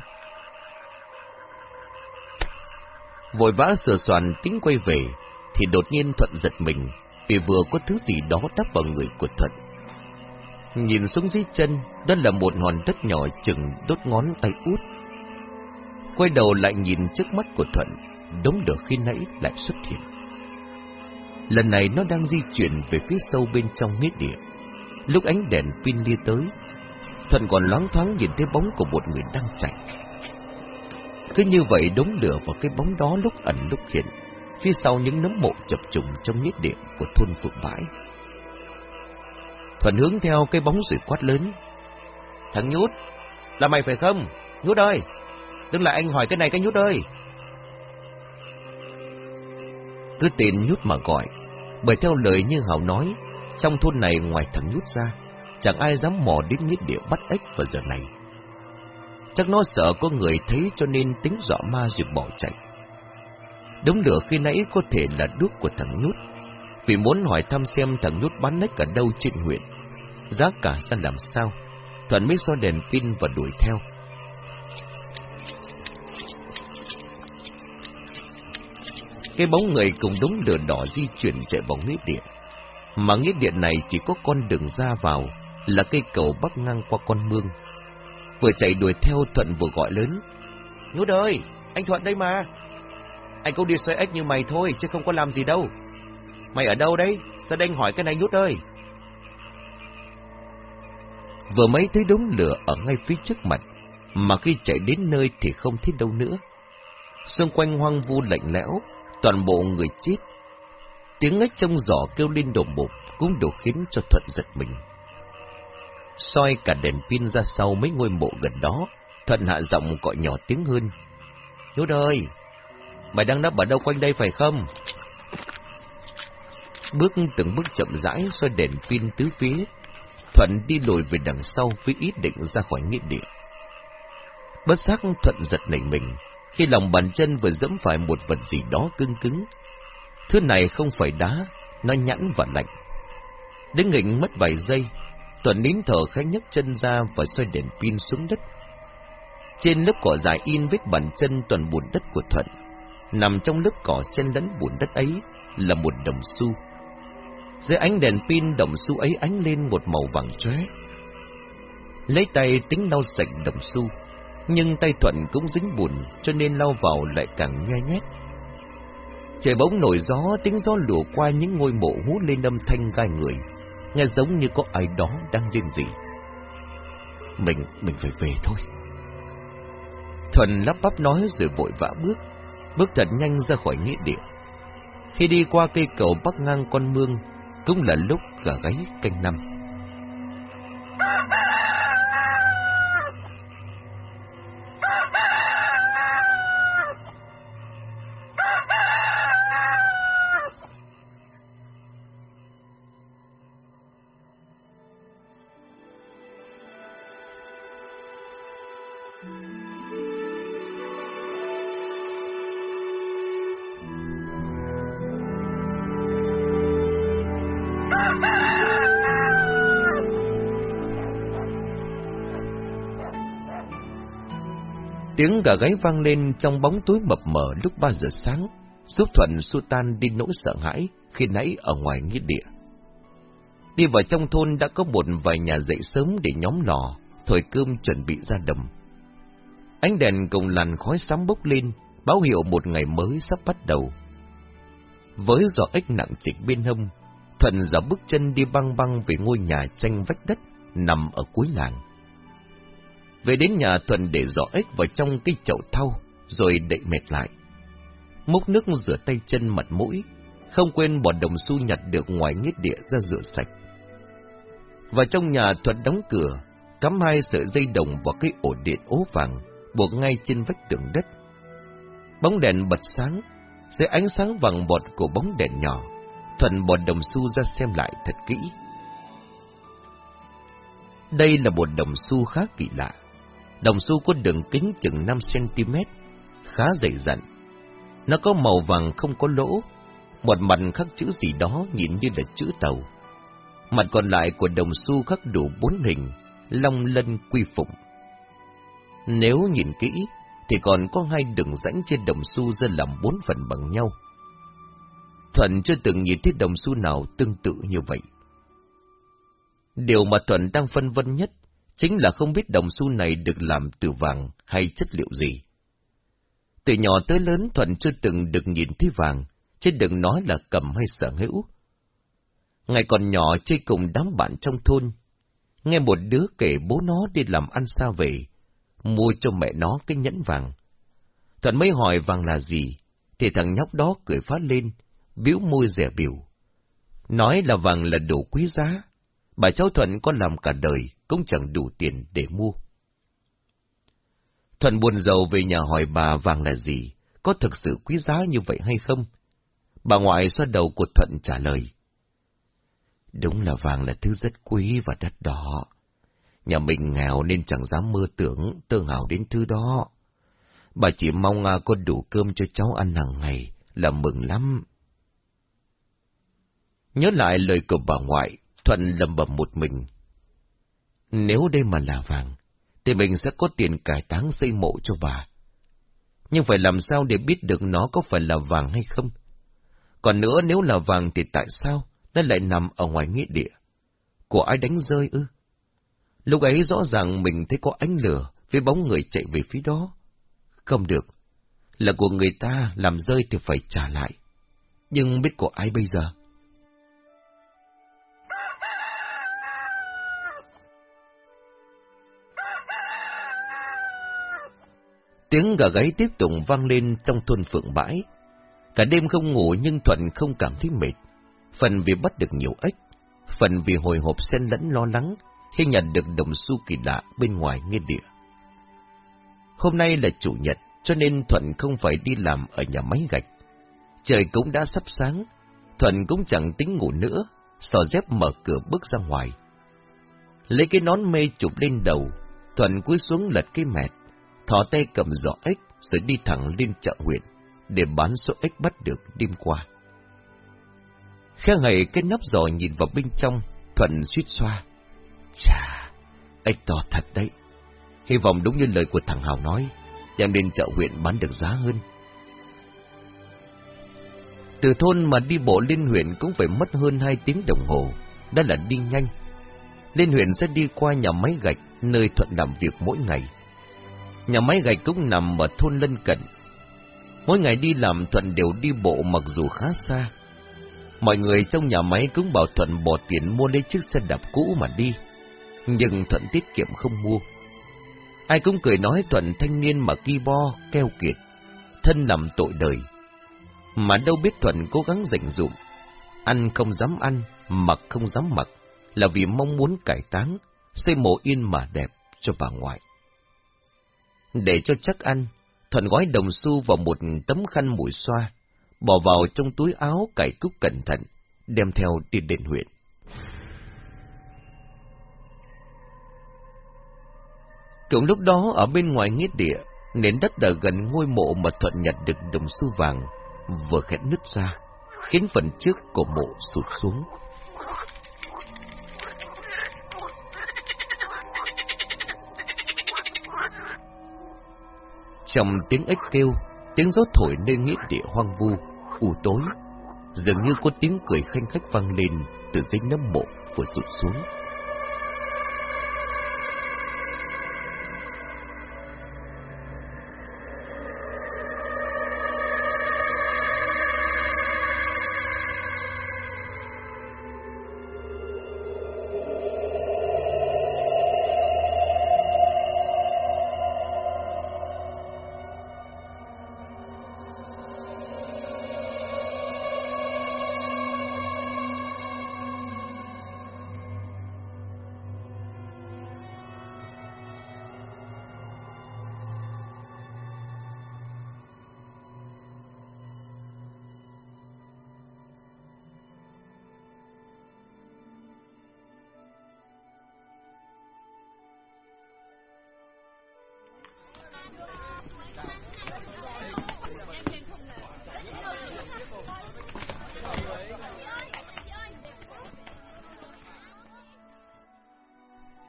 Vội vã sửa soạn tính quay về, thì đột nhiên Thuận giật mình, vì vừa có thứ gì đó đắp vào người của Thuận Nhìn xuống dưới chân, đó là một hòn đất nhỏ chừng đốt ngón tay út. Quay đầu lại nhìn trước mắt của Thuận, đống lửa khi nãy lại xuất hiện. Lần này nó đang di chuyển về phía sâu bên trong nghĩa địa. Lúc ánh đèn pin đi tới, Thuận còn loáng thoáng nhìn thấy bóng của một người đang chạy. Cứ như vậy đống lửa và cái bóng đó lúc ẩn lúc hiện, phía sau những nấm mộ chập trùng trong nghĩa địa của thôn Phượng Bãi. Thuận hướng theo cái bóng rồi quát lớn. Thằng Nhút, là mày phải không? Nhút ơi! Tức là anh hỏi cái này cái Nhút ơi! Cứ tên Nhút mà gọi, bởi theo lời như Hào nói, trong thôn này ngoài thằng Nhút ra, chẳng ai dám mò đến nghĩa địa bắt ếch vào giờ này. Chắc nó sợ có người thấy cho nên tính dọa ma rồi bỏ chạy. Đống lửa khi nãy có thể là đuốc của thằng Nhút, vì muốn hỏi thăm xem thằng Nhút bán nách ở đâu trên huyện. Giá cả ra làm sao, Thuận mới so đèn pin và đuổi theo. Cái bóng người cùng đống lửa đỏ di chuyển chạy vào nghĩa địa. Mà nghĩa địa này chỉ có con đường ra vào, là cây cầu bắc ngang qua con mương. Vừa chạy đuổi theo Thuận vừa gọi lớn. Nhút ơi, anh Thuận đây mà. Anh cũng đi xoay ếch như mày thôi, chứ không có làm gì đâu. Mày ở đâu đấy? sao đang hỏi cái này Nhút ơi. Vừa mới thấy đống lửa ở ngay phía trước mặt, mà khi chạy đến nơi thì không thấy đâu nữa. Xung quanh hoang vu lạnh lẽo, toàn bộ người chết. Tiếng ếch trong giỏ kêu lên đổ bột cũng đủ khiến cho Thuận giật mình soi cả đèn pin ra sau mấy ngôi mộ gần đó, Thuận hạ giọng gọi nhỏ tiếng hơn. Nhút ơi, mày đang nấp ở đâu quanh đây phải không? Bước từng bước chậm rãi xoay đèn pin tứ phía, Thuận đi lùi về đằng sau với ý định ra khỏi nghĩa địa. Bất giác Thuận giật nảy mình, khi lòng bàn chân vừa dẫm phải một vật gì đó cứng cứng. Thứ này không phải đá, nó nhẵn và lạnh. Đứng nghỉnh mất vài giây, thuận nín thở khẽ nhấc chân ra và xoay đèn pin xuống đất. Trên lớp cỏ dài in vết bàn chân toàn bùn đất của Thuận. Nằm trong lớp cỏ xen lẫn bùn đất ấy là một đồng xu. Dưới ánh đèn pin đồng xu ấy ánh lên một màu vàng chóe. Lấy tay tính lau sạch đồng xu, nhưng tay Thuận cũng dính bùn cho nên lau vào lại càng nhai nhét. Trời bỗng nổi gió, tiếng gió lùa qua những ngôi mộ hú lên âm thanh gai người nghe giống như có ai đó đang riêng gì. Mình, mình phải về thôi. Thuần lắp bắp nói rồi vội vã bước, bước thật nhanh ra khỏi nghĩa địa. Khi đi qua cây cầu bắc ngang con mương, cũng là lúc gà gáy canh năm. Gà gáy vang lên trong bóng tối mập mờ lúc ba giờ sáng, giúp Thuận xua tan đi nỗi sợ hãi khi nãy ở ngoài nghĩa địa. Đi vào trong thôn đã có một vài nhà dậy sớm để nhóm lò, thổi cơm chuẩn bị ra đầm. Ánh đèn cùng làn khói xám bốc lên, báo hiệu một ngày mới sắp bắt đầu. Với giỏ ếch nặng trịch bên hông, Thuận dạo bước chân đi băng băng về ngôi nhà tranh vách đất nằm ở cuối làng. Về đến nhà Thuận để giỏ ếch vào trong cái chậu thau, rồi đậy mệt lại. Múc nước rửa tay chân mặt mũi, không quên bỏ đồng xu nhặt được ngoài nghĩa địa ra rửa sạch. Và trong nhà Thuận đóng cửa, cắm hai sợi dây đồng vào cái ổ điện ố vàng, buộc ngay trên vách tường đất. Bóng đèn bật sáng, dưới ánh sáng vàng bọt của bóng đèn nhỏ, Thuận bỏ đồng xu ra xem lại thật kỹ. Đây là một đồng xu khá kỳ lạ. Đồng xu có đường kính chừng 5cm, khá dày dặn. Nó có màu vàng không có lỗ, một mặt khắc chữ gì đó nhìn như là chữ tàu. Mặt còn lại của đồng xu khắc đủ bốn hình, long lân quy phụng. Nếu nhìn kỹ, thì còn có hai đường rãnh trên đồng xu ra làm bốn phần bằng nhau. Thuận chưa từng nhìn thấy đồng xu nào tương tự như vậy. Điều mà Thuận đang phân vân nhất chính là không biết đồng xu này được làm từ vàng hay chất liệu gì. Từ nhỏ tới lớn Thuận chưa từng được nhìn thấy vàng, chứ đừng nói là cầm hay sở hữu. Ngày còn nhỏ chơi cùng đám bạn trong thôn, nghe một đứa kể bố nó đi làm ăn xa về, mua cho mẹ nó cái nhẫn vàng. Thuận mới hỏi vàng là gì, thì thằng nhóc đó cười phát lên, bĩu môi rẻ biểu. Nói là vàng là đồ quý giá, bà cháu Thuận có làm cả đời cũng chẳng đủ tiền để mua. Thuận buồn giàu về nhà hỏi bà vàng là gì, có thực sự quý giá như vậy hay không? Bà ngoại xoa đầu của Thuận trả lời. Đúng là vàng là thứ rất quý và đắt đỏ. Nhà mình nghèo nên chẳng dám mơ tưởng tự hào đến thứ đó. Bà chỉ mong à, có đủ cơm cho cháu ăn hàng ngày là mừng lắm. Nhớ lại lời của bà ngoại, Thuận lầm bầm một mình. Nếu đây mà là vàng, thì mình sẽ có tiền cải táng xây mộ cho bà. Nhưng phải làm sao để biết được nó có phải là vàng hay không? Còn nữa nếu là vàng thì tại sao nó lại nằm ở ngoài nghĩa địa? Của ai đánh rơi ư? Lúc ấy rõ ràng mình thấy có ánh lửa với bóng người chạy về phía đó. Không được. Là của người ta làm rơi thì phải trả lại. Nhưng biết của ai bây giờ? Tiếng gà gáy tiếp tục vang lên trong thôn phượng bãi. Cả đêm không ngủ nhưng Thuận không cảm thấy mệt. Phần vì bắt được nhiều ếch, phần vì hồi hộp xen lẫn lo lắng khi nhận được đồng xu kỳ lạ bên ngoài nghĩa địa. Hôm nay là chủ nhật, cho nên Thuận không phải đi làm ở nhà máy gạch. Trời cũng đã sắp sáng, Thuận cũng chẳng tính ngủ nữa, sò dép mở cửa bước ra ngoài. Lấy cái nón mê chụp lên đầu, Thuận cúi xuống lật cái mẹt, thỏ tay cầm giỏ ếch rồi đi thẳng lên chợ huyện để bán số ếch bắt được đêm qua. Khe ngầy cái nắp giỏ nhìn vào bên trong, Thuận suýt xoa. Chà, ếch to thật đấy. Hy vọng đúng như lời của thằng Hào nói, đem lên chợ huyện bán được giá hơn. Từ thôn mà đi bộ lên huyện cũng phải mất hơn hai tiếng đồng hồ, đó là đi nhanh. Lên huyện sẽ đi qua nhà máy gạch, nơi Thuận làm việc mỗi ngày. Nhà máy gạch cũng nằm ở thôn lân cận. Mỗi ngày đi làm Thuận đều đi bộ mặc dù khá xa. Mọi người trong nhà máy cũng bảo Thuận bỏ tiền mua lấy chiếc xe đạp cũ mà đi. Nhưng Thuận tiết kiệm không mua. Ai cũng cười nói Thuận thanh niên mà ki bo, keo kiệt, thân làm tội đời. Mà đâu biết Thuận cố gắng rảnh dụm, ăn không dám ăn, mặc không dám mặc, là vì mong muốn cải táng, xây mộ yên mà đẹp cho bà ngoại. Để cho chắc ăn, Thuận gói đồng xu vào một tấm khăn mũi xoa, bỏ vào trong túi áo cải cúc cẩn thận, đem theo đi đến huyện. Cũng lúc đó ở bên ngoài nghĩa địa, nền đất ở gần ngôi mộ mà Thuận nhặt được đồng xu vàng vừa khẽ nứt ra, khiến phần trước của mộ sụt xuống. Trong tiếng ếch kêu, tiếng gió thổi nơi nghĩa địa hoang vu, u tối, dường như có tiếng cười khanh khách vang lên từ dưới nấm mộ vừa sụt xuống.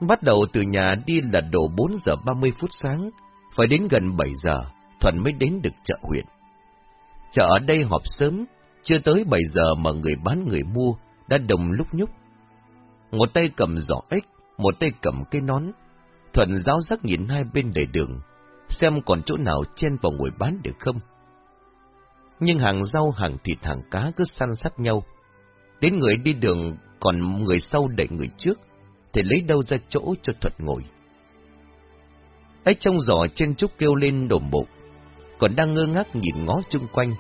Bắt đầu từ nhà đi là độ 4 giờ 30 phút sáng, phải đến gần 7 giờ, Thuận mới đến được chợ huyện. Chợ ở đây họp sớm, chưa tới 7 giờ mà người bán người mua đã đồng lúc nhúc. Một tay cầm giỏ ếch, một tay cầm cây nón. Thuận giáo giác nhìn hai bên đầy đường, xem còn chỗ nào chen vào ngồi bán được không. Nhưng hàng rau, hàng thịt, hàng cá cứ săn sát nhau. Đến người đi đường, còn người sau đẩy người trước, thì lấy đâu ra chỗ cho Thuật ngồi. Ấy trong giỏ trên trúc kêu lên đổm bụng, còn đang ngơ ngác nhìn ngó chung quanh,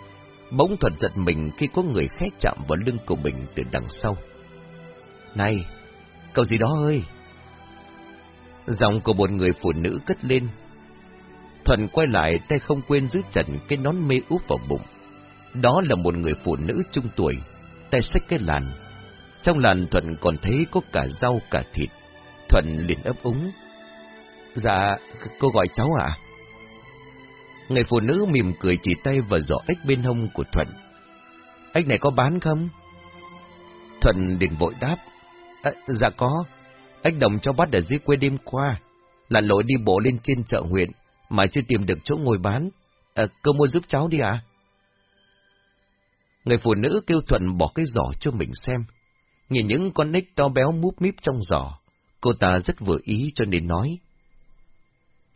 Bỗng thuật giật mình khi có người khẽ chạm vào lưng của mình từ đằng sau. Này, cậu gì đó ơi! Giọng của một người phụ nữ cất lên. Thuận quay lại tay không quên giữ chặt cái nón mê úp vào bụng. Đó là một người phụ nữ trung tuổi, tay xách cái làn. Trong làn Thuận còn thấy có cả rau cả thịt. Thuận liền ấp úng. Dạ, cô gọi cháu ạ? À? Người phụ nữ mỉm cười chỉ tay vào giỏ ếch bên hông của Thuận. Ếch này có bán không? Thuận liền vội đáp. À, dạ có. Ếch đồng cho bắt ở dưới quê đêm qua. Là lỗi đi bộ lên trên chợ huyện, mà chưa tìm được chỗ ngồi bán. À, cô mua giúp cháu đi ạ. À? Người phụ nữ kêu Thuận bỏ cái giỏ cho mình xem. Nhìn những con ếch to béo múp míp trong giỏ, cô ta rất vừa ý cho nên nói.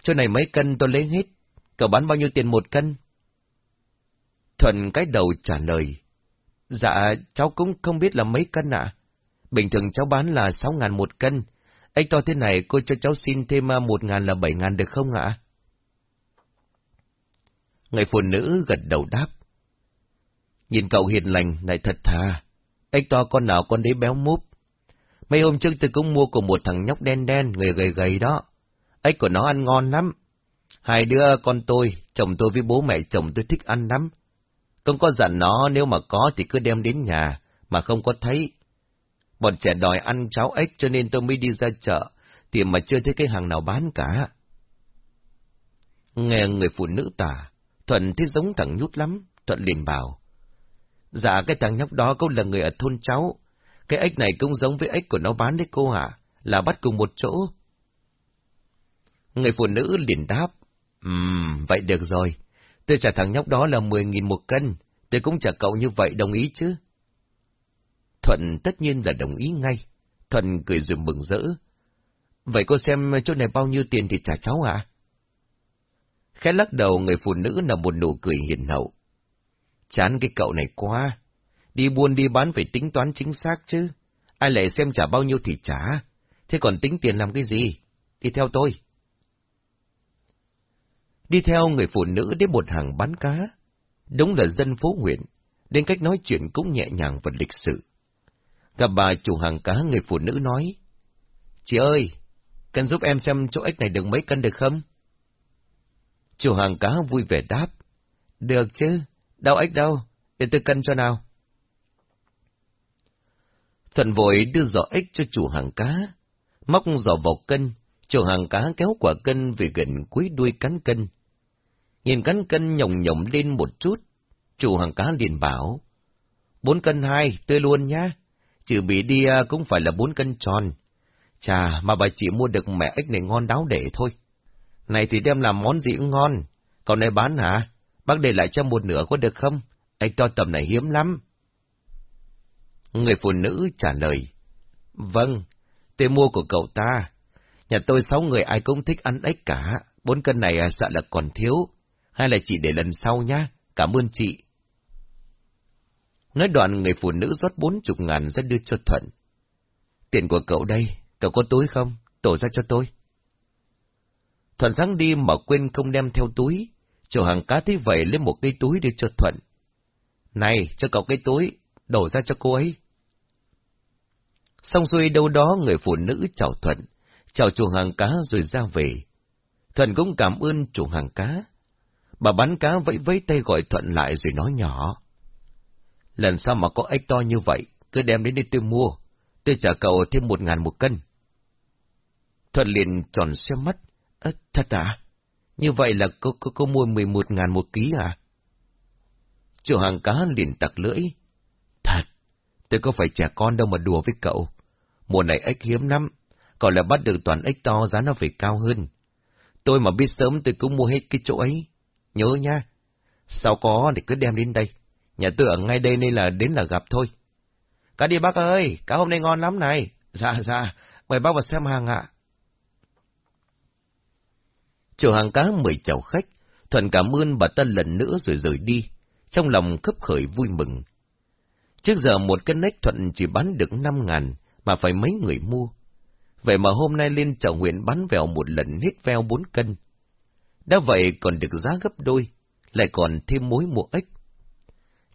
Chỗ này mấy cân tôi lấy hết, cậu bán bao nhiêu tiền một cân? Thuận cái đầu trả lời. Dạ, cháu cũng không biết là mấy cân ạ. Bình thường cháu bán là sáu ngàn một cân. Anh to thế này cô cho cháu xin thêm à, một ngàn là bảy ngàn được không ạ? Người phụ nữ gật đầu đáp. Nhìn cậu hiền lành, lại thật thà ếch to con nào con đấy béo múp. Mấy hôm trước tôi cũng mua của một thằng nhóc đen đen, người gầy gầy đó. Ếch của nó ăn ngon lắm. Hai đứa con tôi, chồng tôi với bố mẹ chồng tôi thích ăn lắm. Không có dặn nó nếu mà có thì cứ đem đến nhà, mà không có thấy. Bọn trẻ đòi ăn cháo ếch cho nên tôi mới đi ra chợ, thì mà chưa thấy cái hàng nào bán cả. Nghe người phụ nữ tả, Thuận thấy giống thằng nhút lắm, Thuận liền bảo. Dạ cái thằng nhóc đó cũng là người ở thôn cháu, cái ếch này cũng giống với ếch của nó bán đấy cô ạ, là bắt cùng một chỗ. Người phụ nữ liền đáp, Ừm, vậy được rồi. Tôi trả thằng nhóc đó là 10.000 một cân, tôi cũng trả cậu như vậy đồng ý chứ? Thuận tất nhiên là đồng ý ngay. Thuận cười rồi mừng rỡ. Vậy cô xem chỗ này bao nhiêu tiền thì trả cháu à? Khẽ lắc đầu người phụ nữ là một nụ cười hiền hậu. Chán cái cậu này quá. Đi buôn đi bán phải tính toán chính xác chứ. Ai lại xem trả bao nhiêu thì trả. Thế còn tính tiền làm cái gì? Đi theo tôi. Đi theo người phụ nữ đến một hàng bán cá. Đúng là dân phố huyện, đến cách nói chuyện cũng nhẹ nhàng và lịch sự. Gặp bà chủ hàng cá người phụ nữ nói, Chị ơi, cần giúp em xem chỗ ếch này được mấy cân được không? Chủ hàng cá vui vẻ đáp, Được chứ, đau ếch đâu, để tôi cân cho nào. Thuận vội đưa giỏ ếch cho chủ hàng cá, móc giỏ vào cân, chủ hàng cá kéo quả cân về gần cuối đuôi cán cân. Nhìn cán cân nhồng nhồng lên một chút, chủ hàng cá liền bảo, bốn cân hai, tươi luôn nhá, trừ bị đi à, cũng phải là bốn cân tròn. Chà, mà bà chỉ mua được mẹ ếch này ngon đáo để thôi. Này thì đem làm món gì cũng ngon, còn này bán hả? Bác để lại cho một nửa có được không? Anh to tầm này hiếm lắm. Người phụ nữ trả lời, Vâng, tôi mua của cậu ta. Nhà tôi sáu người ai cũng thích ăn ếch cả, bốn cân này à, sợ là còn thiếu. Hay là chị để lần sau nhá, cảm ơn chị. Nói đoạn người phụ nữ rót bốn chục ngàn ra đưa cho Thuận. Tiền của cậu đây, cậu có túi không? Tổ ra cho tôi. Thuận sáng đi mà quên không đem theo túi. Chủ hàng cá thấy vậy lấy một cái túi đưa cho Thuận. Này, cho cậu cái túi, đổ ra cho cô ấy. Xong xuôi đâu đó người phụ nữ chào Thuận, chào chủ hàng cá rồi ra về. Thuận cũng cảm ơn chủ hàng cá. Bà bán cá vẫy vẫy tay gọi Thuận lại rồi nói nhỏ. Lần sau mà có ếch to như vậy, cứ đem đến đây tôi mua. Tôi trả cậu thêm một ngàn một cân. Thuận liền tròn xe mắt. À, thật à? Như vậy là cô, cô, cô mua mười một ngàn một ký à? Chủ hàng cá liền tặc lưỡi. Thật, tôi có phải trẻ con đâu mà đùa với cậu. Mùa này ếch hiếm lắm, còn là bắt được toàn ếch to giá nó phải cao hơn. Tôi mà biết sớm tôi cũng mua hết cái chỗ ấy. Nhớ nha, sao có thì cứ đem đến đây. Nhà tôi ở ngay đây nên là đến là gặp thôi. Cá đi bác ơi, cá hôm nay ngon lắm này. Dạ, dạ, mời bác vào xem hàng ạ. Chủ hàng cá mời chào khách, Thuận cảm ơn bà ta lần nữa rồi rời đi, trong lòng khấp khởi vui mừng. Trước giờ một cân nách Thuận chỉ bán được năm ngàn, mà phải mấy người mua. Vậy mà hôm nay lên chợ huyện bán vèo một lần hết veo bốn cân. Đã vậy còn được giá gấp đôi, lại còn thêm mối mua ếch.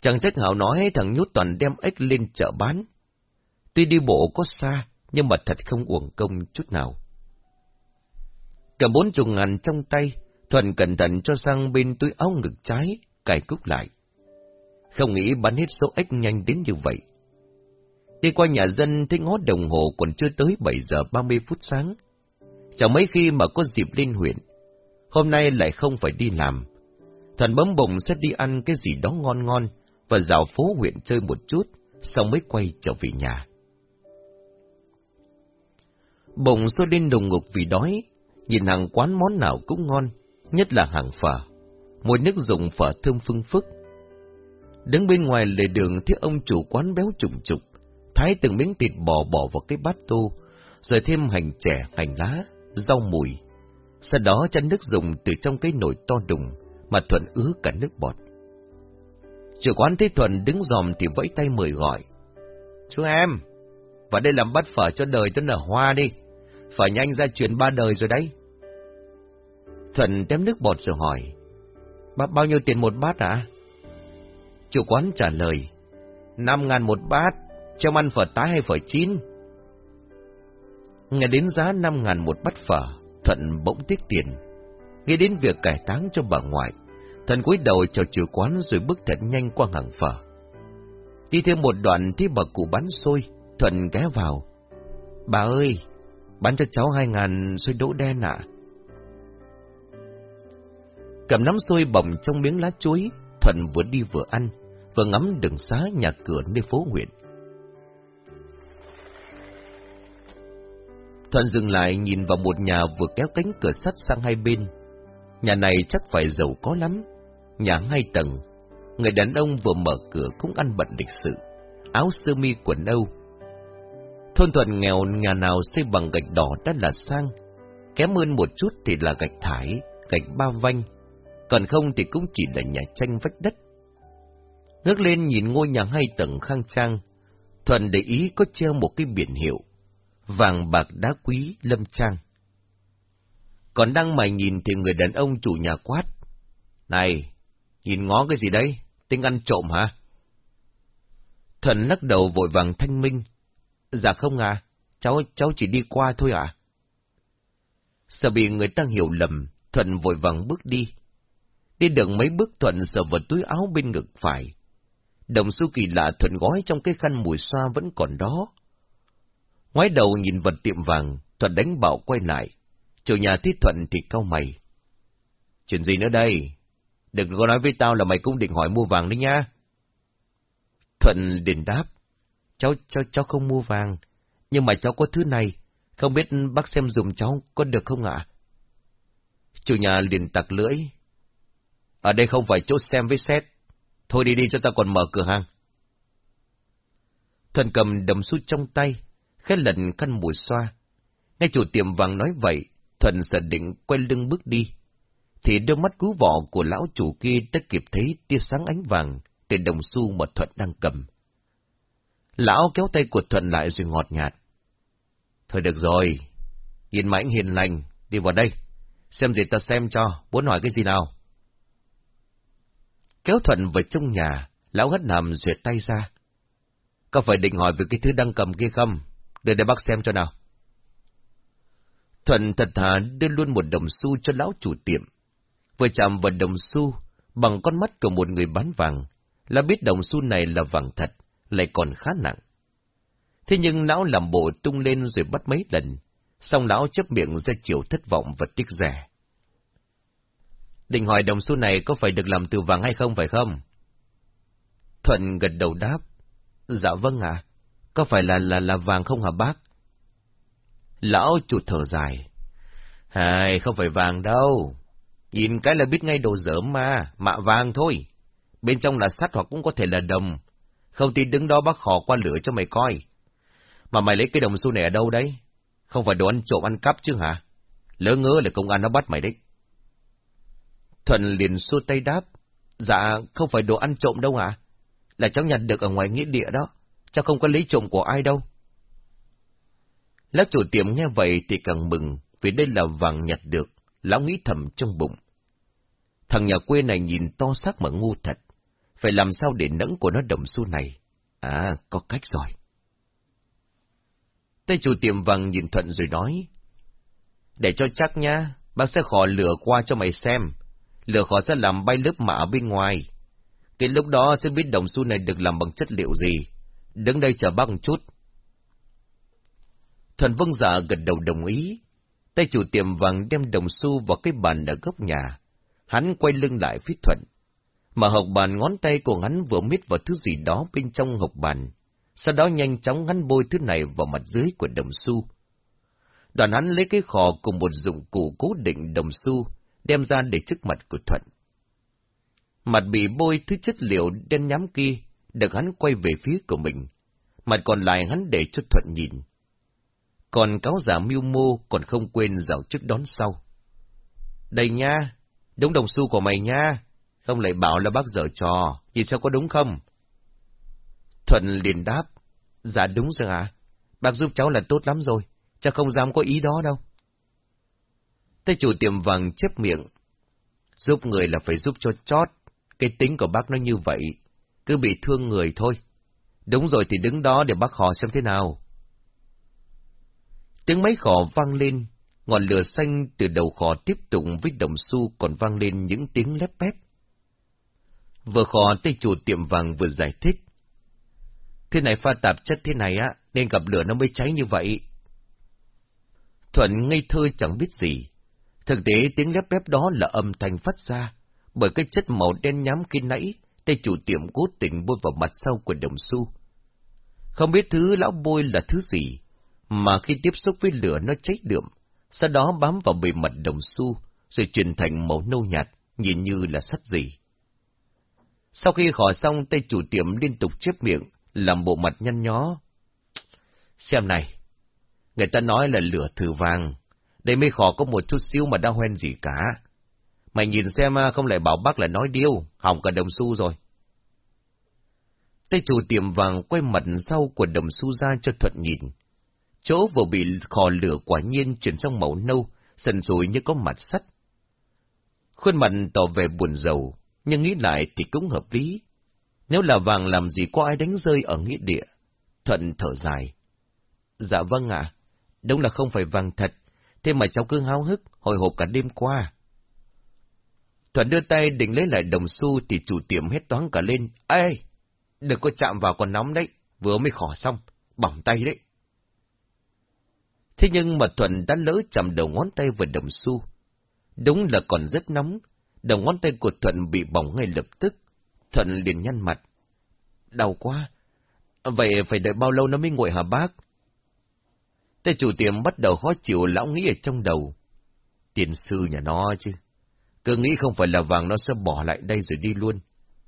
Chẳng trách Hảo nói thằng nhút toàn đem ếch lên chợ bán. Tuy đi bộ có xa, nhưng mà thật không uổng công chút nào. Cầm bốn chục ngàn trong tay, Thuần cẩn thận cho sang bên túi áo ngực trái, cài cúc lại. Không nghĩ bắn hết số ếch nhanh đến như vậy. Đi qua nhà dân thấy ngó đồng hồ còn chưa tới 7 giờ 30 phút sáng. Chẳng mấy khi mà có dịp lên huyện. Hôm nay lại không phải đi làm. Thuận bấm bụng sẽ đi ăn cái gì đó ngon ngon và dạo phố huyện chơi một chút, xong mới quay trở về nhà. Bụng sôi lên đùng ngục vì đói, nhìn hàng quán món nào cũng ngon, nhất là hàng phở. Mùi nước dùng phở thơm phương phức. Đứng bên ngoài lề đường thấy ông chủ quán béo trùng trục, thái từng miếng thịt bò bỏ vào cái bát tô, rồi thêm hành trẻ, hành lá, rau mùi. Sau đó chăn nước dùng từ trong cái nồi to đùng, mà Thuận ứa cả nước bọt. Chủ quán thấy Thuận đứng dòm thì vẫy tay mời gọi. Chú em, vào đây làm bát phở cho đời cho nở hoa đi phải nhanh ra chuyện ba đời rồi đấy. Thuận tém nước bọt rồi hỏi. Bác bao nhiêu tiền một bát ạ? Chủ quán trả lời. Năm ngàn một bát, cho ăn phở tái hay phở chín? Nghe đến giá năm ngàn một bát phở, Thuận bỗng tiếc tiền. Nghe đến việc cải táng cho bà ngoại, Thuận cúi đầu chào chủ quán rồi bước thật nhanh qua hàng phở. Đi thêm một đoạn thì bà cụ bán xôi, Thuận ghé vào. Bà ơi, bán cho cháu hai ngàn xôi đỗ đen ạ. Cầm nắm xôi bồng trong miếng lá chuối, Thuận vừa đi vừa ăn, vừa ngắm đường xá nhà cửa nơi phố huyện. Thuận dừng lại nhìn vào một nhà vừa kéo cánh cửa sắt sang hai bên. Nhà này chắc phải giàu có lắm. Nhà hai tầng. Người đàn ông vừa mở cửa cũng ăn bận lịch sự. Áo sơ mi quần Âu. Thôn Thuận nghèo nhà nào xây bằng gạch đỏ đã là sang. Kém hơn một chút thì là gạch thải, gạch ba vanh. Còn không thì cũng chỉ là nhà tranh vách đất. Ngước lên nhìn ngôi nhà hai tầng khang trang. Thuận để ý có treo một cái biển hiệu vàng bạc đá quý lâm trang. Còn đang mày nhìn thì người đàn ông chủ nhà quát. Này, nhìn ngó cái gì đấy? Tính ăn trộm hả? Thần lắc đầu vội vàng thanh minh. Dạ không à, cháu cháu chỉ đi qua thôi à. Sợ bị người ta hiểu lầm, Thuận vội vàng bước đi. Đi được mấy bước Thuận sờ vào túi áo bên ngực phải. Đồng xu kỳ lạ Thuận gói trong cái khăn mùi xoa vẫn còn đó. Ngoái đầu nhìn vật tiệm vàng, Thuận đánh bảo quay lại. Chủ nhà thấy Thuận thì cau mày. Chuyện gì nữa đây? Đừng có nói với tao là mày cũng định hỏi mua vàng đấy nha. Thuận liền đáp. Cháu, cháu, cháu không mua vàng, nhưng mà cháu có thứ này, không biết bác xem dùng cháu có được không ạ? Chủ nhà liền tặc lưỡi. Ở đây không phải chỗ xem với xét. Thôi đi đi cho ta còn mở cửa hàng. Thần cầm đầm sút trong tay, khét lần khăn mùi xoa. Ngay chủ tiệm vàng nói vậy, Thuận sợ định quay lưng bước đi. Thì đôi mắt cứu vỏ của lão chủ kia đã kịp thấy tia sáng ánh vàng từ đồng xu mà Thuận đang cầm. Lão kéo tay của Thuận lại rồi ngọt nhạt. Thôi được rồi, nhìn mãnh hiền lành, đi vào đây, xem gì ta xem cho, muốn hỏi cái gì nào. Kéo Thuận vào trong nhà, lão hất nằm duyệt tay ra. Có phải định hỏi về cái thứ đang cầm kia không? Để để bác xem cho nào. Thuận thật thà đưa luôn một đồng xu cho lão chủ tiệm. Vừa chạm vào đồng xu, bằng con mắt của một người bán vàng, là biết đồng xu này là vàng thật, lại còn khá nặng. Thế nhưng lão làm bộ tung lên rồi bắt mấy lần, xong lão chấp miệng ra chiều thất vọng và tiếc rẻ. Định hỏi đồng xu này có phải được làm từ vàng hay không phải không? Thuận gật đầu đáp. Dạ vâng ạ. Có phải là là là vàng không hả bác? Lão chụt thở dài. Hay, không phải vàng đâu. Nhìn cái là biết ngay đồ dởm mà, mạ vàng thôi. Bên trong là sắt hoặc cũng có thể là đồng. Không tin đứng đó bác họ qua lửa cho mày coi. Mà mày lấy cái đồng xu này ở đâu đấy? Không phải đồ ăn trộm ăn cắp chứ hả? Lỡ ngỡ là công an nó bắt mày đấy. Thuận liền xua tay đáp. Dạ, không phải đồ ăn trộm đâu hả? Là cháu nhặt được ở ngoài nghĩa địa đó cháu không có lấy trộm của ai đâu. Lão chủ tiệm nghe vậy thì càng mừng, vì đây là vàng nhặt được, lão nghĩ thầm trong bụng. Thằng nhà quê này nhìn to xác mà ngu thật, phải làm sao để nẫng của nó đồng xu này. À, có cách rồi. Tay chủ tiệm vàng nhìn Thuận rồi nói. Để cho chắc nha, bác sẽ khò lửa qua cho mày xem. Lửa khò sẽ làm bay lớp mạ bên ngoài. Cái lúc đó sẽ biết đồng xu này được làm bằng chất liệu gì. Đứng đây chờ bác một chút. Thuận vâng dạ gật đầu đồng ý. Tay chủ tiệm vàng đem đồng xu vào cái bàn ở góc nhà. Hắn quay lưng lại phía Thuận. Mà hộp bàn ngón tay của hắn vừa mít vào thứ gì đó bên trong hộp bàn. Sau đó nhanh chóng hắn bôi thứ này vào mặt dưới của đồng xu. Đoàn hắn lấy cái khò cùng một dụng cụ cố định đồng xu, đem ra để trước mặt của Thuận. Mặt bị bôi thứ chất liệu đen nhám kia, được hắn quay về phía của mình. Mặt còn lại hắn để cho Thuận nhìn. Còn cáo giả mưu mô còn không quên dạo trước đón sau. Đây nha, đúng đồng xu của mày nha, không lại bảo là bác dở trò, thì sao có đúng không? Thuận liền đáp, dạ đúng rồi ạ, bác giúp cháu là tốt lắm rồi, cháu không dám có ý đó đâu. Thế chủ tiệm vàng chép miệng, giúp người là phải giúp cho chót, cái tính của bác nó như vậy, cứ bị thương người thôi. Đúng rồi thì đứng đó để bác họ xem thế nào. Tiếng máy khỏ vang lên, ngọn lửa xanh từ đầu khỏ tiếp tục với đồng xu còn vang lên những tiếng lép bép. Vừa khó tay chủ tiệm vàng vừa giải thích. Thế này pha tạp chất thế này á, nên gặp lửa nó mới cháy như vậy. Thuận ngây thơ chẳng biết gì. Thực tế tiếng lép bép đó là âm thanh phát ra, bởi cái chất màu đen nhám khi nãy, tay chủ tiệm cố tình bôi vào mặt sau của đồng xu. Không biết thứ lão bôi là thứ gì, mà khi tiếp xúc với lửa nó cháy đượm, sau đó bám vào bề mặt đồng xu, rồi chuyển thành màu nâu nhạt, nhìn như là sắt gì. Sau khi khỏi xong, tay chủ tiệm liên tục chép miệng, làm bộ mặt nhăn nhó. Xem này, người ta nói là lửa thử vàng, đây mới khó có một chút xíu mà đã hoen gì cả. Mày nhìn xem à, không lại bảo bác là nói điêu, hỏng cả đồng xu rồi. Tay chủ tiệm vàng quay mặt sau của đồng xu ra cho Thuận nhìn. Chỗ vừa bị khò lửa quả nhiên chuyển sang màu nâu, sần sùi như có mặt sắt. Khuôn mặt tỏ vẻ buồn rầu, nhưng nghĩ lại thì cũng hợp lý. Nếu là vàng làm gì có ai đánh rơi ở nghĩa địa? Thuận thở dài. Dạ vâng ạ, đúng là không phải vàng thật, thế mà cháu cứ háo hức, hồi hộp cả đêm qua. Thuận đưa tay định lấy lại đồng xu thì chủ tiệm hết toán cả lên. Ê! Đừng có chạm vào còn nóng đấy, vừa mới khỏ xong, bỏng tay đấy. Thế nhưng mà Thuận đã lỡ chạm đầu ngón tay vào đồng xu. Đúng là còn rất nóng, đầu ngón tay của Thuận bị bỏng ngay lập tức. Thuận liền nhăn mặt. Đau quá. Vậy phải đợi bao lâu nó mới nguội hả bác? Tay chủ tiệm bắt đầu khó chịu lão nghĩ ở trong đầu. Tiền sư nhà nó chứ. Cứ nghĩ không phải là vàng nó sẽ bỏ lại đây rồi đi luôn.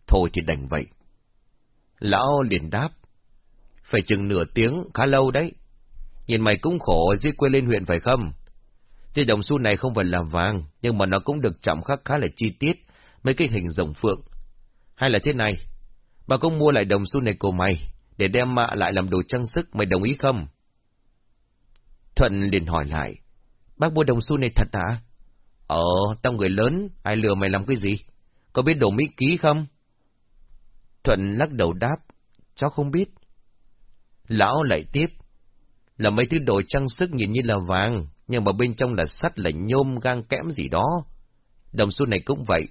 Thôi thì đành vậy. Lão liền đáp. Phải chừng nửa tiếng, khá lâu đấy. Nhìn mày cũng khổ dưới quê lên huyện phải không? Thì đồng xu này không phải là vàng, nhưng mà nó cũng được chạm khắc khá là chi tiết, mấy cái hình rồng phượng. Hay là thế này, bà cũng mua lại đồng xu này của mày, để đem mạ lại làm đồ trang sức, mày đồng ý không? Thuận liền hỏi lại, bác mua đồng xu này thật hả? Ờ, tao người lớn, ai lừa mày làm cái gì? Có biết đồ Mỹ ký không? Thuận lắc đầu đáp, cháu không biết. Lão lại tiếp, là mấy thứ đồ trang sức nhìn như là vàng, nhưng mà bên trong là sắt là nhôm gang kẽm gì đó. Đồng xu này cũng vậy,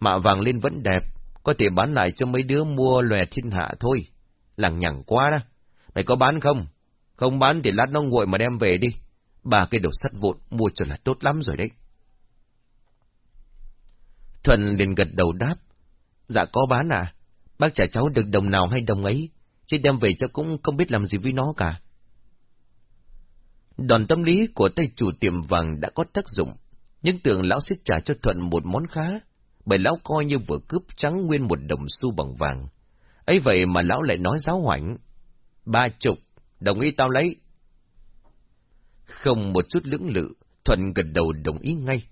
mạ vàng lên vẫn đẹp, có thể bán lại cho mấy đứa mua lòe thiên hạ thôi. Lằng nhằng quá đó. Mày có bán không? Không bán thì lát nó nguội mà đem về đi. Ba cái đồ sắt vụn mua cho là tốt lắm rồi đấy. Thuần liền gật đầu đáp. Dạ có bán à? Bác trả cháu được đồng nào hay đồng ấy, chứ đem về cho cũng không biết làm gì với nó cả. Đòn tâm lý của tay chủ tiệm vàng đã có tác dụng, nhưng tưởng lão sẽ trả cho Thuận một món khá, bởi lão coi như vừa cướp trắng nguyên một đồng xu bằng vàng. ấy vậy mà lão lại nói giáo hoảnh. Ba chục, đồng ý tao lấy. Không một chút lưỡng lự, Thuận gật đầu đồng ý ngay.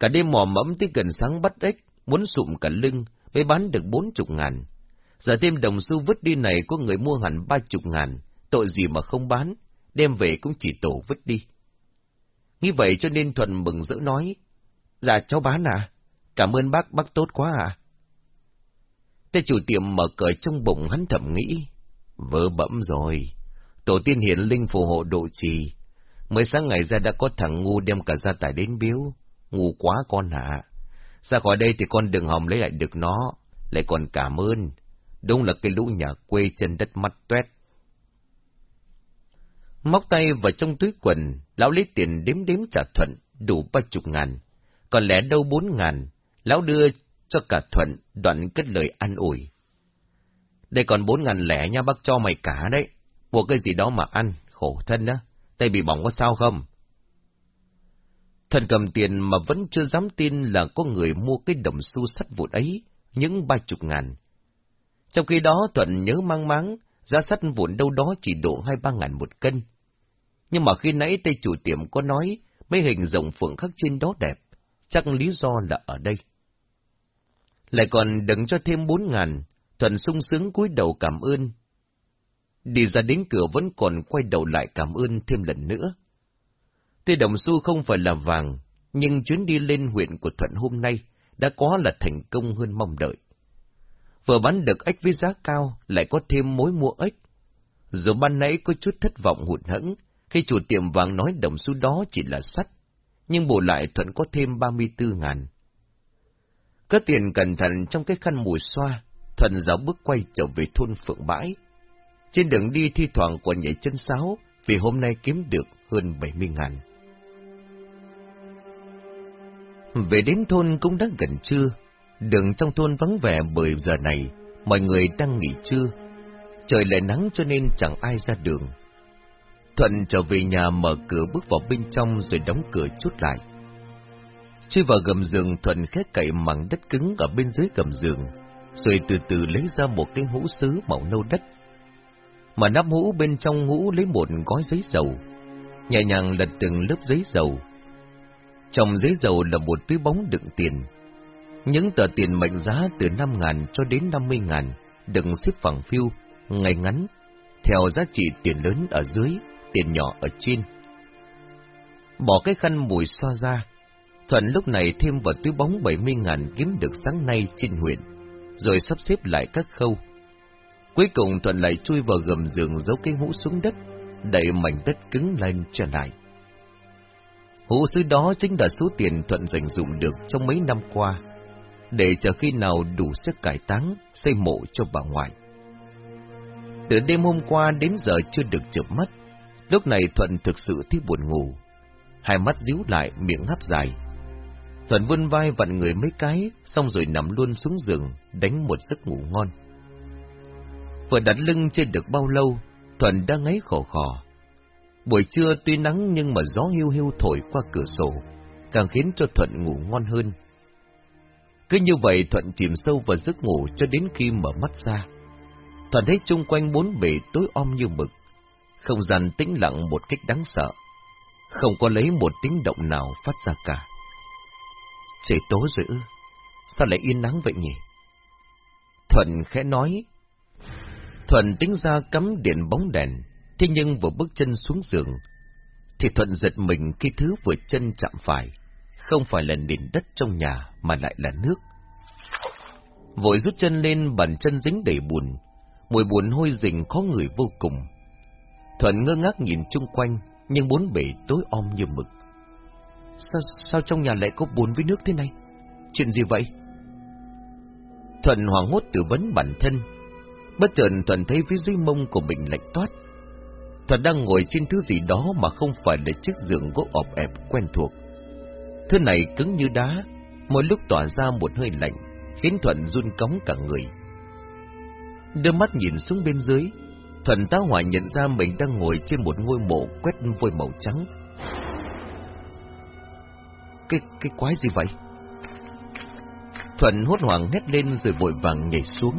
Cả đêm mò mẫm tới gần sáng bắt ếch, muốn sụm cả lưng, mới bán được bốn chục ngàn. Giờ thêm đồng xu vứt đi này có người mua hẳn ba chục ngàn, tội gì mà không bán, đem về cũng chỉ tổ vứt đi. Nghĩ vậy cho nên Thuần mừng rỡ nói, Dạ cháu bán à? Cảm ơn bác, bác tốt quá à? Tay chủ tiệm mở cởi trong bụng hắn thầm nghĩ. Vỡ bẫm rồi. Tổ tiên hiển linh phù hộ độ trì. Mới sáng ngày ra đã có thằng ngu đem cả gia tài đến biếu. Ngu quá con hả? Ra khỏi đây thì con đừng hòng lấy lại được nó. Lại còn cảm ơn. Đúng là cái lũ nhà quê chân đất mắt tuét. Móc tay vào trong túi quần, lão lấy tiền đếm đếm trả thuận, đủ ba chục ngàn. Còn lẽ đâu bốn ngàn, lão đưa cho cả thuận, đoạn kết lời an ủi. Đây còn bốn ngàn lẻ nha bác cho mày cả đấy. Mua cái gì đó mà ăn, khổ thân đó. Tay bị bỏng có sao không? Thần cầm tiền mà vẫn chưa dám tin là có người mua cái đồng xu sắt vụn ấy, những ba chục ngàn. Trong khi đó Thuận nhớ mang máng, giá sắt vụn đâu đó chỉ độ hai ba ngàn một cân. Nhưng mà khi nãy tay chủ tiệm có nói, mấy hình rồng phượng khắc trên đó đẹp, chắc lý do là ở đây. Lại còn đừng cho thêm bốn ngàn, Thuận sung sướng cúi đầu cảm ơn. Đi ra đến cửa vẫn còn quay đầu lại cảm ơn thêm lần nữa. Tuy đồng xu không phải là vàng, nhưng chuyến đi lên huyện của Thuận hôm nay đã có là thành công hơn mong đợi. Vừa bán được ếch với giá cao, lại có thêm mối mua ếch. Dù ban nãy có chút thất vọng hụt hẫng, khi chủ tiệm vàng nói đồng xu đó chỉ là sắt, nhưng bù lại Thuận có thêm 34 ngàn. Cất tiền cẩn thận trong cái khăn mùi xoa, Thuận giáo bước quay trở về thôn Phượng Bãi. Trên đường đi thi thoảng còn nhảy chân sáo, vì hôm nay kiếm được hơn 70 ngàn. Về đến thôn cũng đã gần trưa, đường trong thôn vắng vẻ bởi giờ này, mọi người đang nghỉ trưa. Trời lại nắng cho nên chẳng ai ra đường. Thuận trở về nhà mở cửa bước vào bên trong rồi đóng cửa chút lại. Chui vào gầm giường Thuận khét cậy mảng đất cứng ở bên dưới gầm giường, rồi từ từ lấy ra một cái hũ sứ màu nâu đất. Mà nắp hũ bên trong hũ lấy một gói giấy dầu, nhẹ nhàng lật từng lớp giấy dầu. Trong giấy dầu là một túi bóng đựng tiền. Những tờ tiền mệnh giá từ 5 ngàn cho đến 50 ngàn, đựng xếp phẳng phiêu, ngày ngắn, theo giá trị tiền lớn ở dưới, tiền nhỏ ở trên. Bỏ cái khăn mùi xoa ra, Thuận lúc này thêm vào túi bóng 70 ngàn kiếm được sáng nay trên huyện, rồi sắp xếp lại các khâu. Cuối cùng Thuận lại chui vào gầm giường giấu cái hũ xuống đất, đẩy mảnh đất cứng lên trở lại. Hũ sứ đó chính là số tiền Thuận dành dụng được trong mấy năm qua, để chờ khi nào đủ sức cải táng, xây mộ cho bà ngoại. Từ đêm hôm qua đến giờ chưa được chợp mắt, lúc này Thuận thực sự thấy buồn ngủ. Hai mắt díu lại, miệng hắt dài. Thuận vươn vai vặn người mấy cái, xong rồi nằm luôn xuống giường, đánh một giấc ngủ ngon. Vừa đặt lưng trên được bao lâu, Thuận đang ngáy khổ khò. Buổi trưa tuy nắng nhưng mà gió hiu hiu thổi qua cửa sổ, càng khiến cho Thuận ngủ ngon hơn. Cứ như vậy Thuận chìm sâu vào giấc ngủ cho đến khi mở mắt ra. Thuận thấy chung quanh bốn bề tối om như mực, không gian tĩnh lặng một cách đáng sợ, không có lấy một tiếng động nào phát ra cả. Trời tối rồi ư, sao lại yên nắng vậy nhỉ? Thuận khẽ nói. Thuận tính ra cắm điện bóng đèn, thế nhưng vừa bước chân xuống giường, thì Thuận giật mình khi thứ vừa chân chạm phải, không phải là nền đất trong nhà mà lại là nước. Vội rút chân lên bàn chân dính đầy bùn, mùi bùn hôi rình khó người vô cùng. Thuận ngơ ngác nhìn chung quanh, nhưng bốn bể tối om như mực. Sao, sao trong nhà lại có bùn với nước thế này? Chuyện gì vậy? Thuận hoảng hốt tự vấn bản thân. Bất chợt Thuận thấy phía dưới mông của mình lạnh toát. Thuận đang ngồi trên thứ gì đó mà không phải là chiếc giường gỗ ọp ẹp quen thuộc. Thứ này cứng như đá, mỗi lúc tỏa ra một hơi lạnh, khiến Thuận run cống cả người. Đưa mắt nhìn xuống bên dưới, Thần tá hỏa nhận ra mình đang ngồi trên một ngôi mộ quét vôi màu trắng. Cái, cái quái gì vậy? Thuận hốt hoảng hét lên rồi vội vàng nhảy xuống.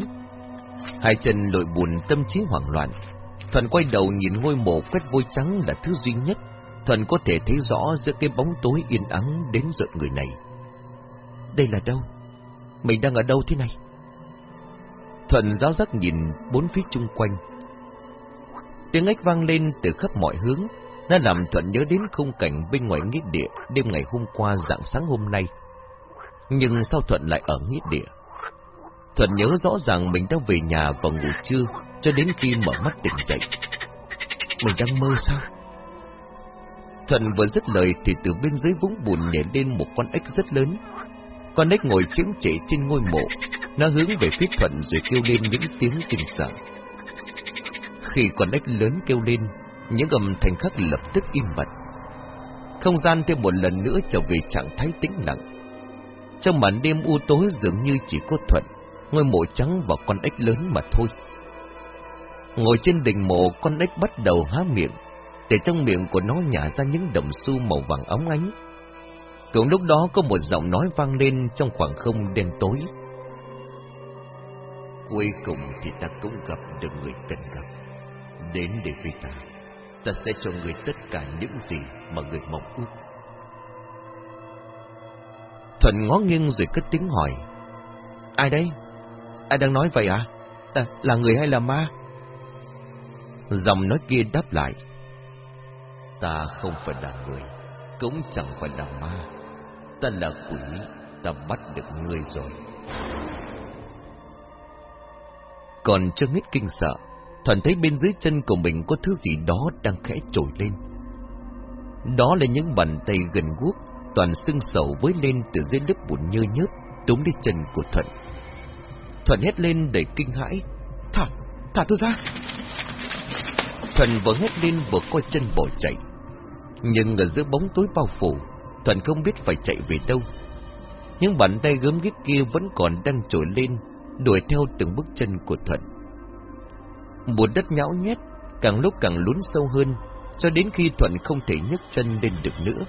Hai chân lội buồn tâm trí hoảng loạn. Thuận quay đầu nhìn ngôi mộ quét vôi trắng là thứ duy nhất. Thuận có thể thấy rõ giữa cái bóng tối yên ắng đến giận người này. Đây là đâu? Mình đang ở đâu thế này? Thuận giáo giác nhìn bốn phía chung quanh. Tiếng ếch vang lên từ khắp mọi hướng, nó làm Thuận nhớ đến khung cảnh bên ngoài nghĩa địa đêm ngày hôm qua dạng sáng hôm nay. Nhưng sao Thuận lại ở nghĩa địa? Thuận nhớ rõ ràng mình đã về nhà và ngủ trưa, cho đến khi mở mắt tỉnh dậy. Mình đang mơ sao? Thuận vừa dứt lời thì từ bên dưới vũng bùn nhảy lên một con ếch rất lớn. Con ếch ngồi chững chệ trên ngôi mộ, nó hướng về phía Thuận rồi kêu lên những tiếng kinh sợ. Khi con ếch lớn kêu lên, những âm thanh khắc lập tức im bặt. Không gian thêm một lần nữa trở về trạng thái tĩnh lặng. Trong màn đêm u tối dường như chỉ có Thuận, ngôi mộ trắng và con ếch lớn mà thôi. Ngồi trên đỉnh mộ, con ếch bắt đầu há miệng, để trong miệng của nó nhả ra những đồng xu màu vàng óng ánh. Cùng lúc đó có một giọng nói vang lên trong khoảng không đen tối. Cuối cùng thì ta cũng gặp được người cần gặp. Đến để với ta, ta sẽ cho người tất cả những gì mà người mong ước. Thuận ngó nghiêng rồi cất tiếng hỏi. Ai đây? Ai đang nói vậy à? à là người hay là ma? Dòng nói kia đáp lại. Ta không phải là người, cũng chẳng phải là ma. Ta là quỷ, ta bắt được người rồi. Còn chưa hết kinh sợ, Thuận thấy bên dưới chân của mình có thứ gì đó đang khẽ trồi lên. Đó là những bàn tay gần guốc, toàn xương sầu với lên từ dưới lớp bùn nhơ nhớp, túm đi chân của Thuận. Thuận hét lên đầy kinh hãi. Thả, thả tôi ra. Thuận vừa hét lên vừa coi chân bỏ chạy. Nhưng ở giữa bóng tối bao phủ, Thuận không biết phải chạy về đâu. Những bàn tay gớm ghiếc kia vẫn còn đang trồi lên, đuổi theo từng bước chân của Thuận. Một đất nhão nhét, càng lúc càng lún sâu hơn, cho đến khi Thuận không thể nhấc chân lên được nữa.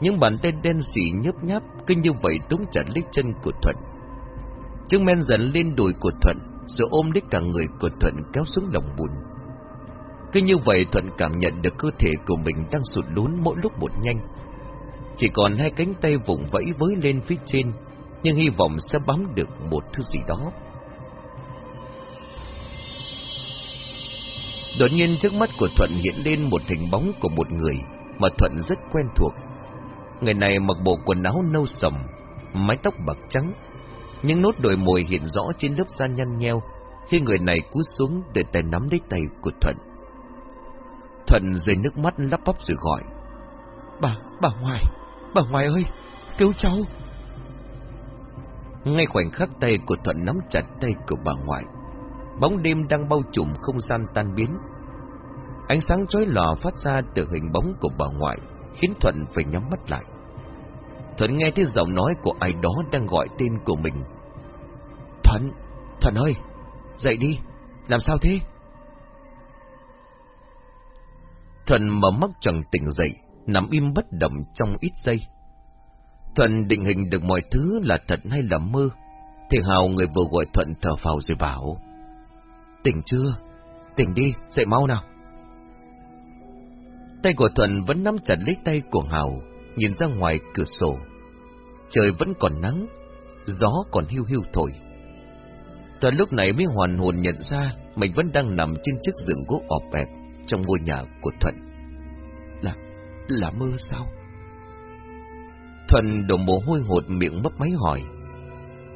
Những bàn tay đen xỉ nhấp nháp, cứ như vậy túng chặt lấy chân của Thuận. Chúng men dần lên đùi của Thuận, rồi ôm lấy cả người của Thuận kéo xuống lòng bùn. Cứ như vậy Thuận cảm nhận được cơ thể của mình đang sụt lún mỗi lúc một nhanh. Chỉ còn hai cánh tay vùng vẫy với lên phía trên, nhưng hy vọng sẽ bám được một thứ gì đó. Đột nhiên trước mắt của Thuận hiện lên một hình bóng của một người mà Thuận rất quen thuộc. Người này mặc bộ quần áo nâu sầm, mái tóc bạc trắng, những nốt đồi mồi hiện rõ trên lớp da nhăn nheo khi người này cúi xuống để tay nắm lấy tay của Thuận. Thuận rơi nước mắt lắp bắp rồi gọi. Bà, bà Hoài, bà Hoài ơi, cứu cháu. Ngay khoảnh khắc tay của Thuận nắm chặt tay của bà ngoại, bóng đêm đang bao trùm không gian tan biến. Ánh sáng chói lò phát ra từ hình bóng của bà ngoại, khiến Thuận phải nhắm mắt lại. Thuận nghe thấy giọng nói của ai đó đang gọi tên của mình. Thuận, Thuận ơi, dậy đi, làm sao thế? Thuận mở mắt chẳng tỉnh dậy, nằm im bất động trong ít giây. Thuận định hình được mọi thứ là thật hay là mơ, thì Hào người vừa gọi Thuận thở phào rồi bảo. Tỉnh chưa? Tỉnh đi, dậy mau nào. Tay của Thuận vẫn nắm chặt lấy tay của Hào, nhìn ra ngoài cửa sổ. Trời vẫn còn nắng, gió còn hưu hưu thổi. Thuận lúc này mới hoàn hồn nhận ra mình vẫn đang nằm trên chiếc giường gỗ ọp ẹp trong ngôi nhà của Thuận. Là, là mơ sao? Thuận đổ mồ hôi hột miệng mấp máy hỏi.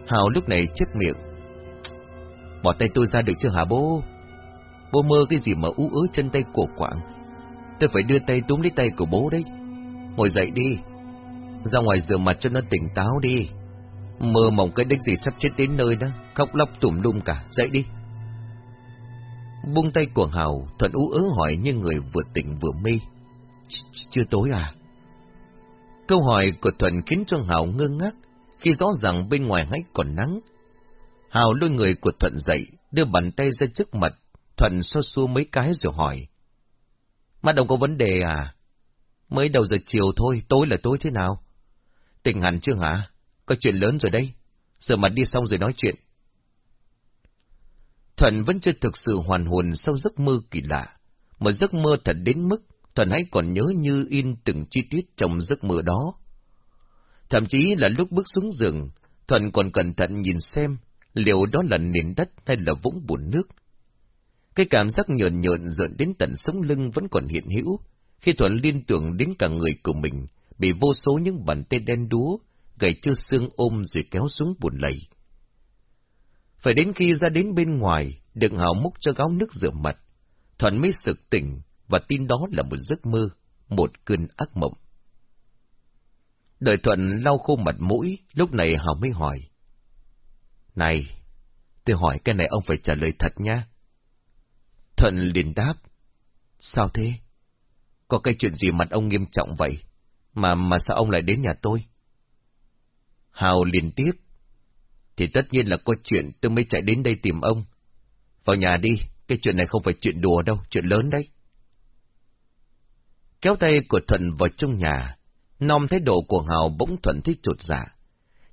Hào lúc này chết miệng. Bỏ tay tôi ra được chưa hả bố? Bố mơ cái gì mà ú ớ chân tay cổ quạng? Tôi phải đưa tay túm lấy tay của bố đấy. Ngồi dậy đi. Ra ngoài rửa mặt cho nó tỉnh táo đi. Mơ mộng cái đích gì sắp chết đến nơi đó. Khóc lóc tủm lum cả. Dậy đi. Buông tay của Hào, Thuận ú ớ hỏi như người vừa tỉnh vừa mê. Chưa tối à? Câu hỏi của Thuận khiến cho Hào ngơ ngác, khi rõ ràng bên ngoài hãy còn nắng. Hào lôi người của Thuận dậy, đưa bàn tay ra trước mặt, Thuận xoa xua mấy cái rồi hỏi. Mắt đồng có vấn đề à? Mới đầu giờ chiều thôi, tối là tối thế nào? Tỉnh hẳn chưa hả? Có chuyện lớn rồi đây. Giờ mặt đi xong rồi nói chuyện. Thuận vẫn chưa thực sự hoàn hồn sau giấc mơ kỳ lạ. Một giấc mơ thật đến mức Thuận hãy còn nhớ như in từng chi tiết trong giấc mơ đó. Thậm chí là lúc bước xuống giường, Thuận còn cẩn thận nhìn xem liệu đó là nền đất hay là vũng bùn nước. Cái cảm giác nhợn nhợn dợn đến tận sống lưng vẫn còn hiện hữu, khi Thuận liên tưởng đến cả người của mình, bị vô số những bàn tay đen đúa, gầy chưa xương ôm rồi kéo xuống bùn lầy. Phải đến khi ra đến bên ngoài, được Hào múc cho gáo nước rửa mặt, Thuận mới sực tỉnh và tin đó là một giấc mơ, một cơn ác mộng. Đợi Thuận lau khô mặt mũi, lúc này Hào mới hỏi. Này, tôi hỏi cái này ông phải trả lời thật nha. Thuận liền đáp. Sao thế? Có cái chuyện gì mặt ông nghiêm trọng vậy? Mà mà sao ông lại đến nhà tôi? Hào liền tiếp. Thì tất nhiên là có chuyện tôi mới chạy đến đây tìm ông. Vào nhà đi, cái chuyện này không phải chuyện đùa đâu, chuyện lớn đấy. Kéo tay của Thuận vào trong nhà, nom thái độ của Hào bỗng Thuận thích trột dạ.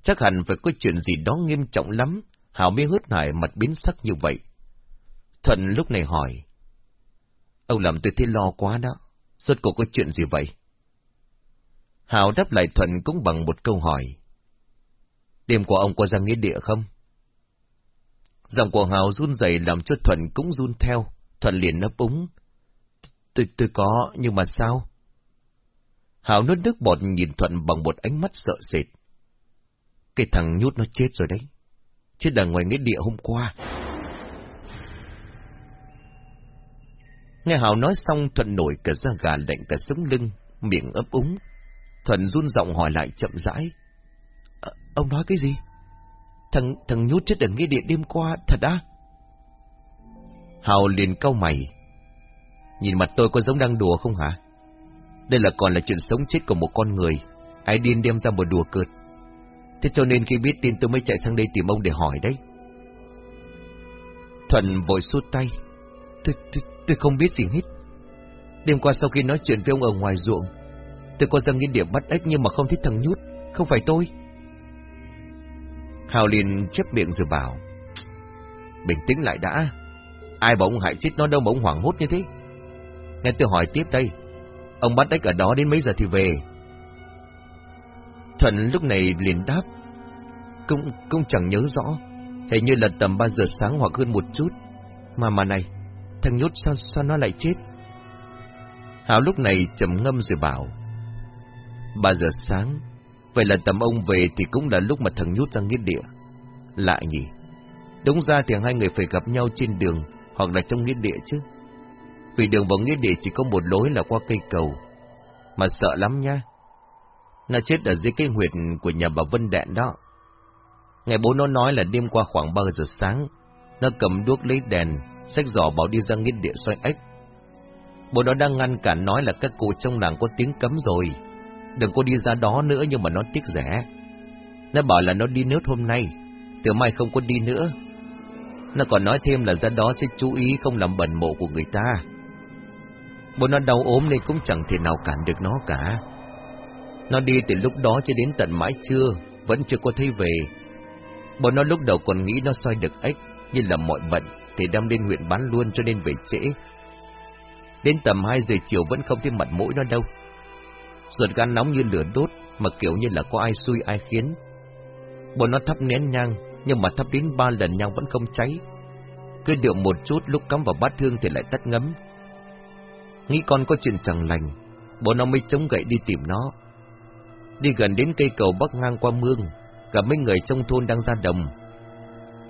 Chắc hẳn phải có chuyện gì đó nghiêm trọng lắm, Hào mới hớt hải mặt biến sắc như vậy. Thuận lúc này hỏi. Ông làm tôi thấy lo quá đó, suốt cuộc có chuyện gì vậy? Hào đáp lại Thuận cũng bằng một câu hỏi. Đêm của ông có ra nghĩa địa không? Giọng của Hào run rẩy làm cho Thuận cũng run theo, Thuận liền nấp úng. Tôi, tôi có, nhưng mà sao? Hào nuốt nước bọt nhìn Thuận bằng một ánh mắt sợ sệt. Cái thằng nhút nó chết rồi đấy. Chết đằng ngoài nghĩa địa hôm qua. Nghe Hào nói xong Thuận nổi cả da gà lạnh cả sống lưng, miệng ấp úng. Thuận run giọng hỏi lại chậm rãi. À, ông nói cái gì? Thằng thằng nhút chết ở nghĩa địa đêm qua, thật á? Hào liền cau mày. Nhìn mặt tôi có giống đang đùa không hả? Đây là còn là chuyện sống chết của một con người. Ai điên đem ra một đùa cợt. Thế cho nên khi biết tin tôi mới chạy sang đây tìm ông để hỏi đấy. Thuận vội suốt tay. Tôi, tôi, tôi không biết gì hết. Đêm qua sau khi nói chuyện với ông ở ngoài ruộng, tôi có ra nghiên điểm bắt ếch nhưng mà không thích thằng nhút. Không phải tôi. Hào liền chép miệng rồi bảo. Bình tĩnh lại đã. Ai bảo ông hại chết nó đâu mà ông hoảng hốt như thế. Nghe tôi hỏi tiếp đây. Ông bắt ếch ở đó đến mấy giờ thì về? Thuận lúc này liền đáp. Cũng, cũng chẳng nhớ rõ. Hình như là tầm 3 giờ sáng hoặc hơn một chút. Mà mà này, thằng nhốt sao, sao nó lại chết? Hảo lúc này trầm ngâm rồi bảo. 3 giờ sáng, vậy là tầm ông về thì cũng là lúc mà thằng nhút ra nghĩa địa. Lạ nhỉ? Đúng ra thì hai người phải gặp nhau trên đường hoặc là trong nghĩa địa chứ. Vì đường vào nghĩa địa chỉ có một lối là qua cây cầu. Mà sợ lắm nha. Nó chết ở dưới cái huyệt của nhà bà Vân Đẹn đó. Ngày bố nó nói là đêm qua khoảng 3 giờ sáng, nó cầm đuốc lấy đèn, xách giỏ bảo đi ra nghiên địa xoay ếch. Bố nó đang ngăn cản nói là các cụ trong làng có tiếng cấm rồi. Đừng có đi ra đó nữa nhưng mà nó tiếc rẻ. Nó bảo là nó đi nước hôm nay, từ mai không có đi nữa. Nó còn nói thêm là ra đó sẽ chú ý không làm bẩn mộ của người ta. Bố nó đau ốm nên cũng chẳng thể nào cản được nó cả. Nó đi từ lúc đó cho đến tận mãi trưa, vẫn chưa có thấy về. Bọn nó lúc đầu còn nghĩ nó soi được ếch, như là mọi bận, thì đem lên huyện bán luôn cho nên về trễ. Đến tầm 2 giờ chiều vẫn không thấy mặt mũi nó đâu. Ruột gan nóng như lửa đốt, mà kiểu như là có ai xui ai khiến. Bọn nó thắp nén nhang, nhưng mà thắp đến ba lần nhang vẫn không cháy. Cứ điệu một chút lúc cắm vào bát thương thì lại tắt ngấm. Nghĩ con có chuyện chẳng lành, bọn nó mới chống gậy đi tìm nó. Đi gần đến cây cầu bắc ngang qua mương, cả mấy người trong thôn đang ra đồng.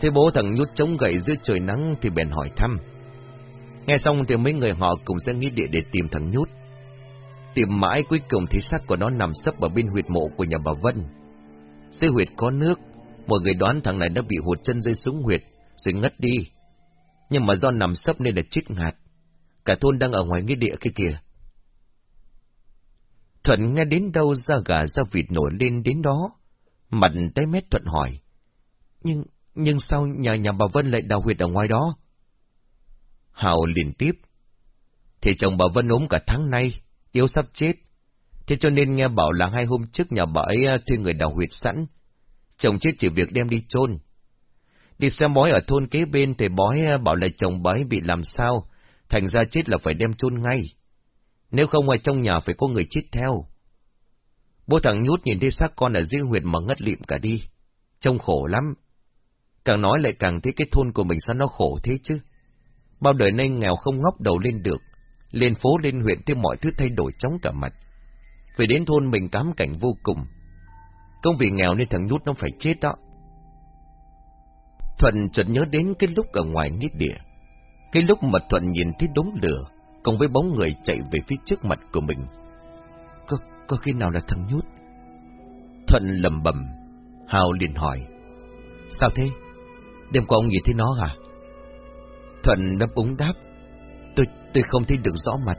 Thế bố thằng nhút chống gậy dưới trời nắng thì bèn hỏi thăm. Nghe xong thì mấy người họ cùng sẽ nghĩ địa để tìm thằng nhút. Tìm mãi cuối cùng thì xác của nó nằm sấp ở bên huyệt mộ của nhà bà Vân. Dưới huyệt có nước, mọi người đoán thằng này đã bị hụt chân rơi xuống huyệt, rồi ngất đi. Nhưng mà do nằm sấp nên là chết ngạt. Cả thôn đang ở ngoài nghĩa địa kia kìa. Thuận nghe đến đâu ra gà ra vịt nổi lên đến đó. Mặt tái mét Thuận hỏi. Nhưng, nhưng sao nhà nhà bà Vân lại đào huyệt ở ngoài đó? Hào liền tiếp. Thì chồng bà Vân ốm cả tháng nay, yếu sắp chết. Thế cho nên nghe bảo là hai hôm trước nhà bà ấy à, thuê người đào huyệt sẵn. Chồng chết chỉ việc đem đi chôn Đi xem bói ở thôn kế bên thì bói à, bảo là chồng bà ấy bị làm sao, thành ra chết là phải đem chôn ngay. Nếu không ở trong nhà phải có người chết theo. Bố thằng nhút nhìn thấy xác con ở dưới huyệt mà ngất lịm cả đi. Trông khổ lắm. Càng nói lại càng thấy cái thôn của mình sao nó khổ thế chứ. Bao đời nay nghèo không ngóc đầu lên được. Lên phố lên huyện thì mọi thứ thay đổi chóng cả mặt. Về đến thôn mình cám cảnh vô cùng. Công vì nghèo nên thằng nhút nó phải chết đó. Thuận chợt nhớ đến cái lúc ở ngoài nghĩa địa. Cái lúc mà Thuận nhìn thấy đống lửa, cùng với bóng người chạy về phía trước mặt của mình. Có, có khi nào là thằng nhút? Thuận lầm bầm, Hào liền hỏi. Sao thế? Đêm qua ông nhìn thấy nó hả? Thuận đáp úng đáp. Tôi, tôi không thấy được rõ mặt.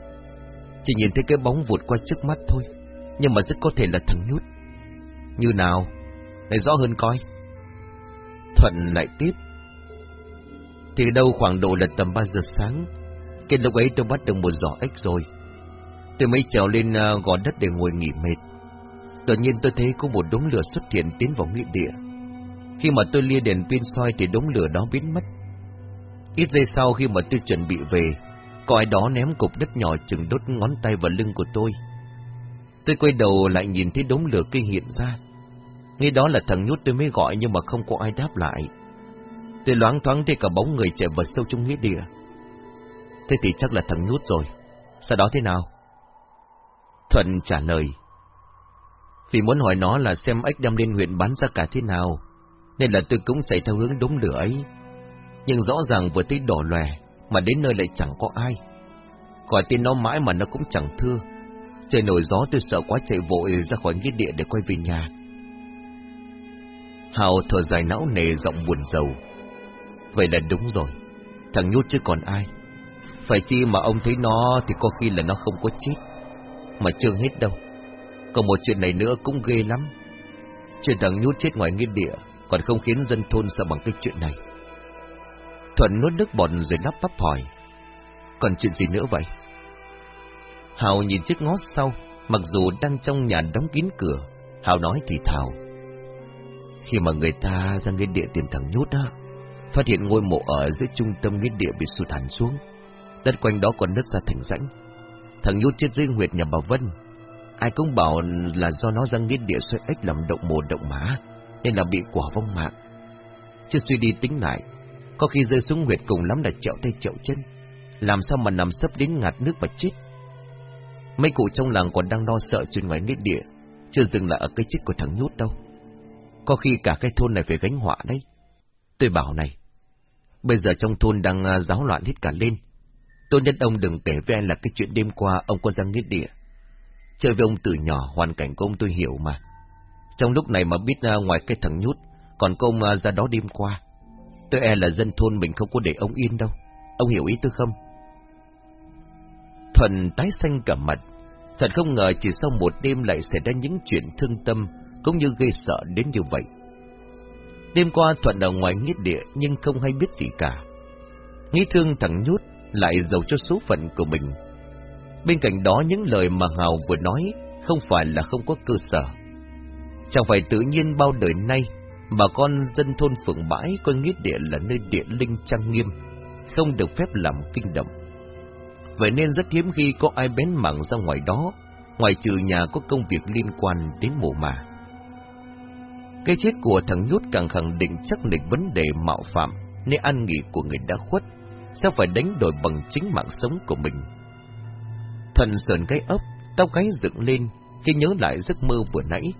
Chỉ nhìn thấy cái bóng vụt qua trước mắt thôi. Nhưng mà rất có thể là thằng nhút. Như nào? Này rõ hơn coi. Thuận lại tiếp. Thì đâu khoảng độ là tầm 3 giờ sáng. Cái lúc ấy tôi bắt được một giỏ ếch rồi. Tôi mới trèo lên uh, gò đất để ngồi nghỉ mệt. Đột nhiên tôi thấy có một đống lửa xuất hiện tiến vào nghĩa địa. Khi mà tôi lia đèn pin soi thì đống lửa đó biến mất. Ít giây sau khi mà tôi chuẩn bị về, có ai đó ném cục đất nhỏ chừng đốt ngón tay vào lưng của tôi. Tôi quay đầu lại nhìn thấy đống lửa kinh hiện ra. Ngay đó là thằng nhút tôi mới gọi nhưng mà không có ai đáp lại. Tôi loáng thoáng thấy cả bóng người chạy vào sâu trong nghĩa địa. Thế thì chắc là thằng nhút rồi. Sau đó thế nào? Thuận trả lời. Vì muốn hỏi nó là xem ếch đem lên huyện bán ra cả thế nào, nên là tôi cũng chạy theo hướng đống lửa ấy. Nhưng rõ ràng vừa tới đỏ lòe, mà đến nơi lại chẳng có ai. Gọi tên nó mãi mà nó cũng chẳng thưa. Trời nổi gió tôi sợ quá chạy vội ra khỏi nghĩa địa để quay về nhà. Hào thở dài não nề giọng buồn rầu. Vậy là đúng rồi, thằng nhút chứ còn ai. Phải chi mà ông thấy nó thì có khi là nó không có chết. Mà chưa hết đâu. Còn một chuyện này nữa cũng ghê lắm. Chuyện thằng nhút chết ngoài nghĩa địa còn không khiến dân thôn sợ bằng cái chuyện này. Thuận nuốt nước bọt rồi lắp bắp hỏi. Còn chuyện gì nữa vậy? Hào nhìn chiếc ngó sau, mặc dù đang trong nhà đóng kín cửa, Hào nói thì thào. Khi mà người ta ra nghĩa địa tìm thằng nhút á, phát hiện ngôi mộ ở dưới trung tâm nghĩa địa bị sụt hẳn xuống. Đất quanh đó còn nứt ra thành rãnh. Thằng nhút chết dưới huyệt nhà bà Vân. Ai cũng bảo là do nó ra nghiết địa xoay ếch làm động mồ động má, nên là bị quả vong mạng. Chứ suy đi tính lại, có khi rơi xuống huyệt cùng lắm là chẹo tay chẹo chân. Làm sao mà nằm sấp đến ngạt nước mà chết. Mấy cụ trong làng còn đang lo sợ chuyện ngoài nghiết địa, chưa dừng lại ở cái chết của thằng nhút đâu. Có khi cả cái thôn này phải gánh họa đấy. Tôi bảo này, bây giờ trong thôn đang à, giáo loạn hết cả lên. Tôi nhất ông đừng kể với anh là cái chuyện đêm qua ông có ra nghĩa địa. Chơi với ông từ nhỏ, hoàn cảnh của ông tôi hiểu mà. Trong lúc này mà biết à, ngoài cái thằng nhút, còn công à, ra đó đêm qua. Tôi e là dân thôn mình không có để ông yên đâu. Ông hiểu ý tôi không? Thuần tái xanh cả mặt. Thật không ngờ chỉ sau một đêm lại xảy ra những chuyện thương tâm, cũng như gây sợ đến như vậy. Đêm qua Thuận ở ngoài nghĩa địa nhưng không hay biết gì cả. Nghĩ thương thằng nhút lại giàu cho số phận của mình. Bên cạnh đó những lời mà Hào vừa nói không phải là không có cơ sở. Chẳng phải tự nhiên bao đời nay, bà con dân thôn phượng bãi coi nghĩa địa là nơi địa linh trang nghiêm, không được phép làm kinh động. Vậy nên rất hiếm khi có ai bén mảng ra ngoài đó, ngoài trừ nhà có công việc liên quan đến mộ mà. Cái chết của thằng nhút càng khẳng định chắc định vấn đề mạo phạm, nên an nghỉ của người đã khuất, sẽ phải đánh đổi bằng chính mạng sống của mình. Thần sờn cái ấp, tóc gáy dựng lên khi nhớ lại giấc mơ vừa nãy.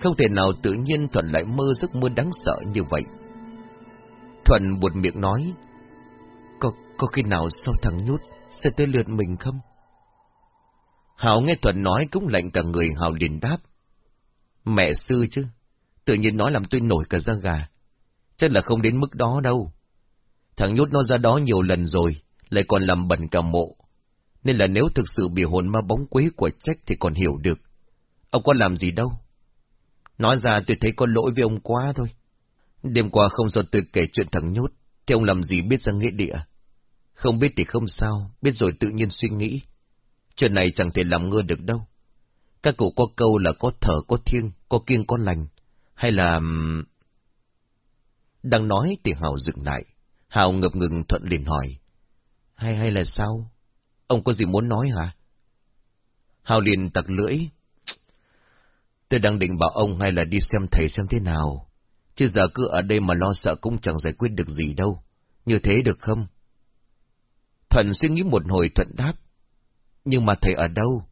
Không thể nào tự nhiên Thuận lại mơ giấc mơ đáng sợ như vậy. Thuận buồn miệng nói, có, có khi nào sau thằng nhút sẽ tới lượt mình không? Hảo nghe Thuận nói cũng lạnh cả người Hảo liền đáp. Mẹ sư chứ, tự nhiên nói làm tôi nổi cả da gà. Chắc là không đến mức đó đâu. Thằng nhốt nó ra đó nhiều lần rồi, lại còn làm bẩn cả mộ. Nên là nếu thực sự bị hồn ma bóng quế của trách thì còn hiểu được. Ông có làm gì đâu. Nói ra tôi thấy có lỗi với ông quá thôi. Đêm qua không do tôi kể chuyện thằng nhốt, thì ông làm gì biết ra nghĩa địa. Không biết thì không sao, biết rồi tự nhiên suy nghĩ. Chuyện này chẳng thể làm ngơ được đâu. Các cụ có câu là có thở có thiêng, có kiêng có lành. Hay là... Đang nói thì Hào dừng lại. Hào ngập ngừng thuận liền hỏi. Hay hay là sao? Ông có gì muốn nói hả? Hào liền tặc lưỡi. Tôi đang định bảo ông hay là đi xem thầy xem thế nào. Chứ giờ cứ ở đây mà lo sợ cũng chẳng giải quyết được gì đâu. Như thế được không? Thuận suy nghĩ một hồi Thuận đáp. Nhưng mà thầy ở đâu?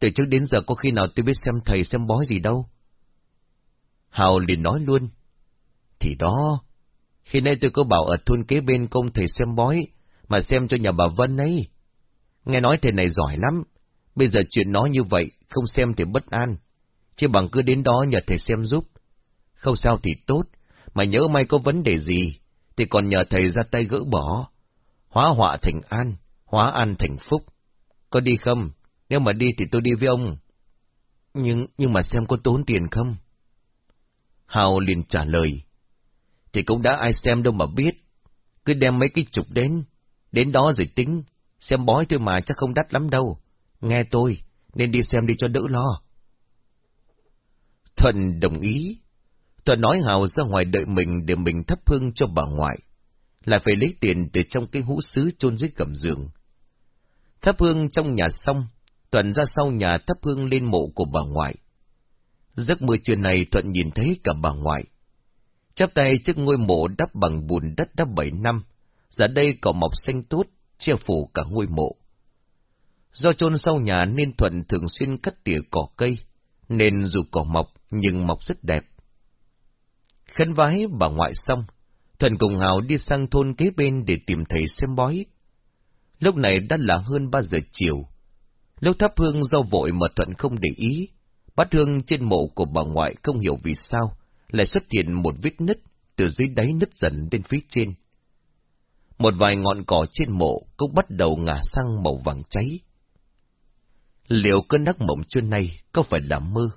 Từ trước đến giờ có khi nào tôi biết xem thầy xem bói gì đâu. Hào liền nói luôn. Thì đó, khi nay tôi có bảo ở thôn kế bên công thầy xem bói, mà xem cho nhà bà Vân ấy. Nghe nói thầy này giỏi lắm, bây giờ chuyện nó như vậy, không xem thì bất an. Chứ bằng cứ đến đó nhờ thầy xem giúp. Không sao thì tốt, mà nhớ may có vấn đề gì, thì còn nhờ thầy ra tay gỡ bỏ. Hóa họa thành an, hóa an thành phúc. Có đi không? Nếu mà đi thì tôi đi với ông. Nhưng, nhưng mà xem có tốn tiền không? Hào liền trả lời. Thì cũng đã ai xem đâu mà biết. Cứ đem mấy cái trục đến. Đến đó rồi tính. Xem bói thôi mà chắc không đắt lắm đâu. Nghe tôi, nên đi xem đi cho đỡ lo. Thuận đồng ý. Thuận nói Hào ra ngoài đợi mình để mình thắp hương cho bà ngoại. Lại phải lấy tiền từ trong cái hũ sứ chôn dưới gầm giường. Thắp hương trong nhà xong, Thuận ra sau nhà thắp hương lên mộ của bà ngoại. Giấc mơ trưa này Thuận nhìn thấy cả bà ngoại. Chắp tay trước ngôi mộ đắp bằng bùn đất đã bảy năm, giờ đây cỏ mọc xanh tốt, che phủ cả ngôi mộ. Do chôn sau nhà nên Thuận thường xuyên cắt tỉa cỏ cây, nên dù cỏ mọc nhưng mọc rất đẹp. Khấn vái bà ngoại xong, Thuận cùng Hào đi sang thôn kế bên để tìm thầy xem bói. Lúc này đã là hơn ba giờ chiều. Lúc thắp hương do vội mà Thuận không để ý, bát hương trên mộ của bà ngoại không hiểu vì sao, lại xuất hiện một vết nứt từ dưới đáy nứt dần lên phía trên. Một vài ngọn cỏ trên mộ cũng bắt đầu ngả sang màu vàng cháy. Liệu cơn ác mộng trưa nay có phải là mơ,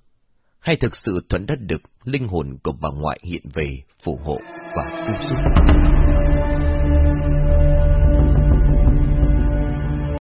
hay thực sự Thuận đã được linh hồn của bà ngoại hiện về phù hộ và cứu giúp?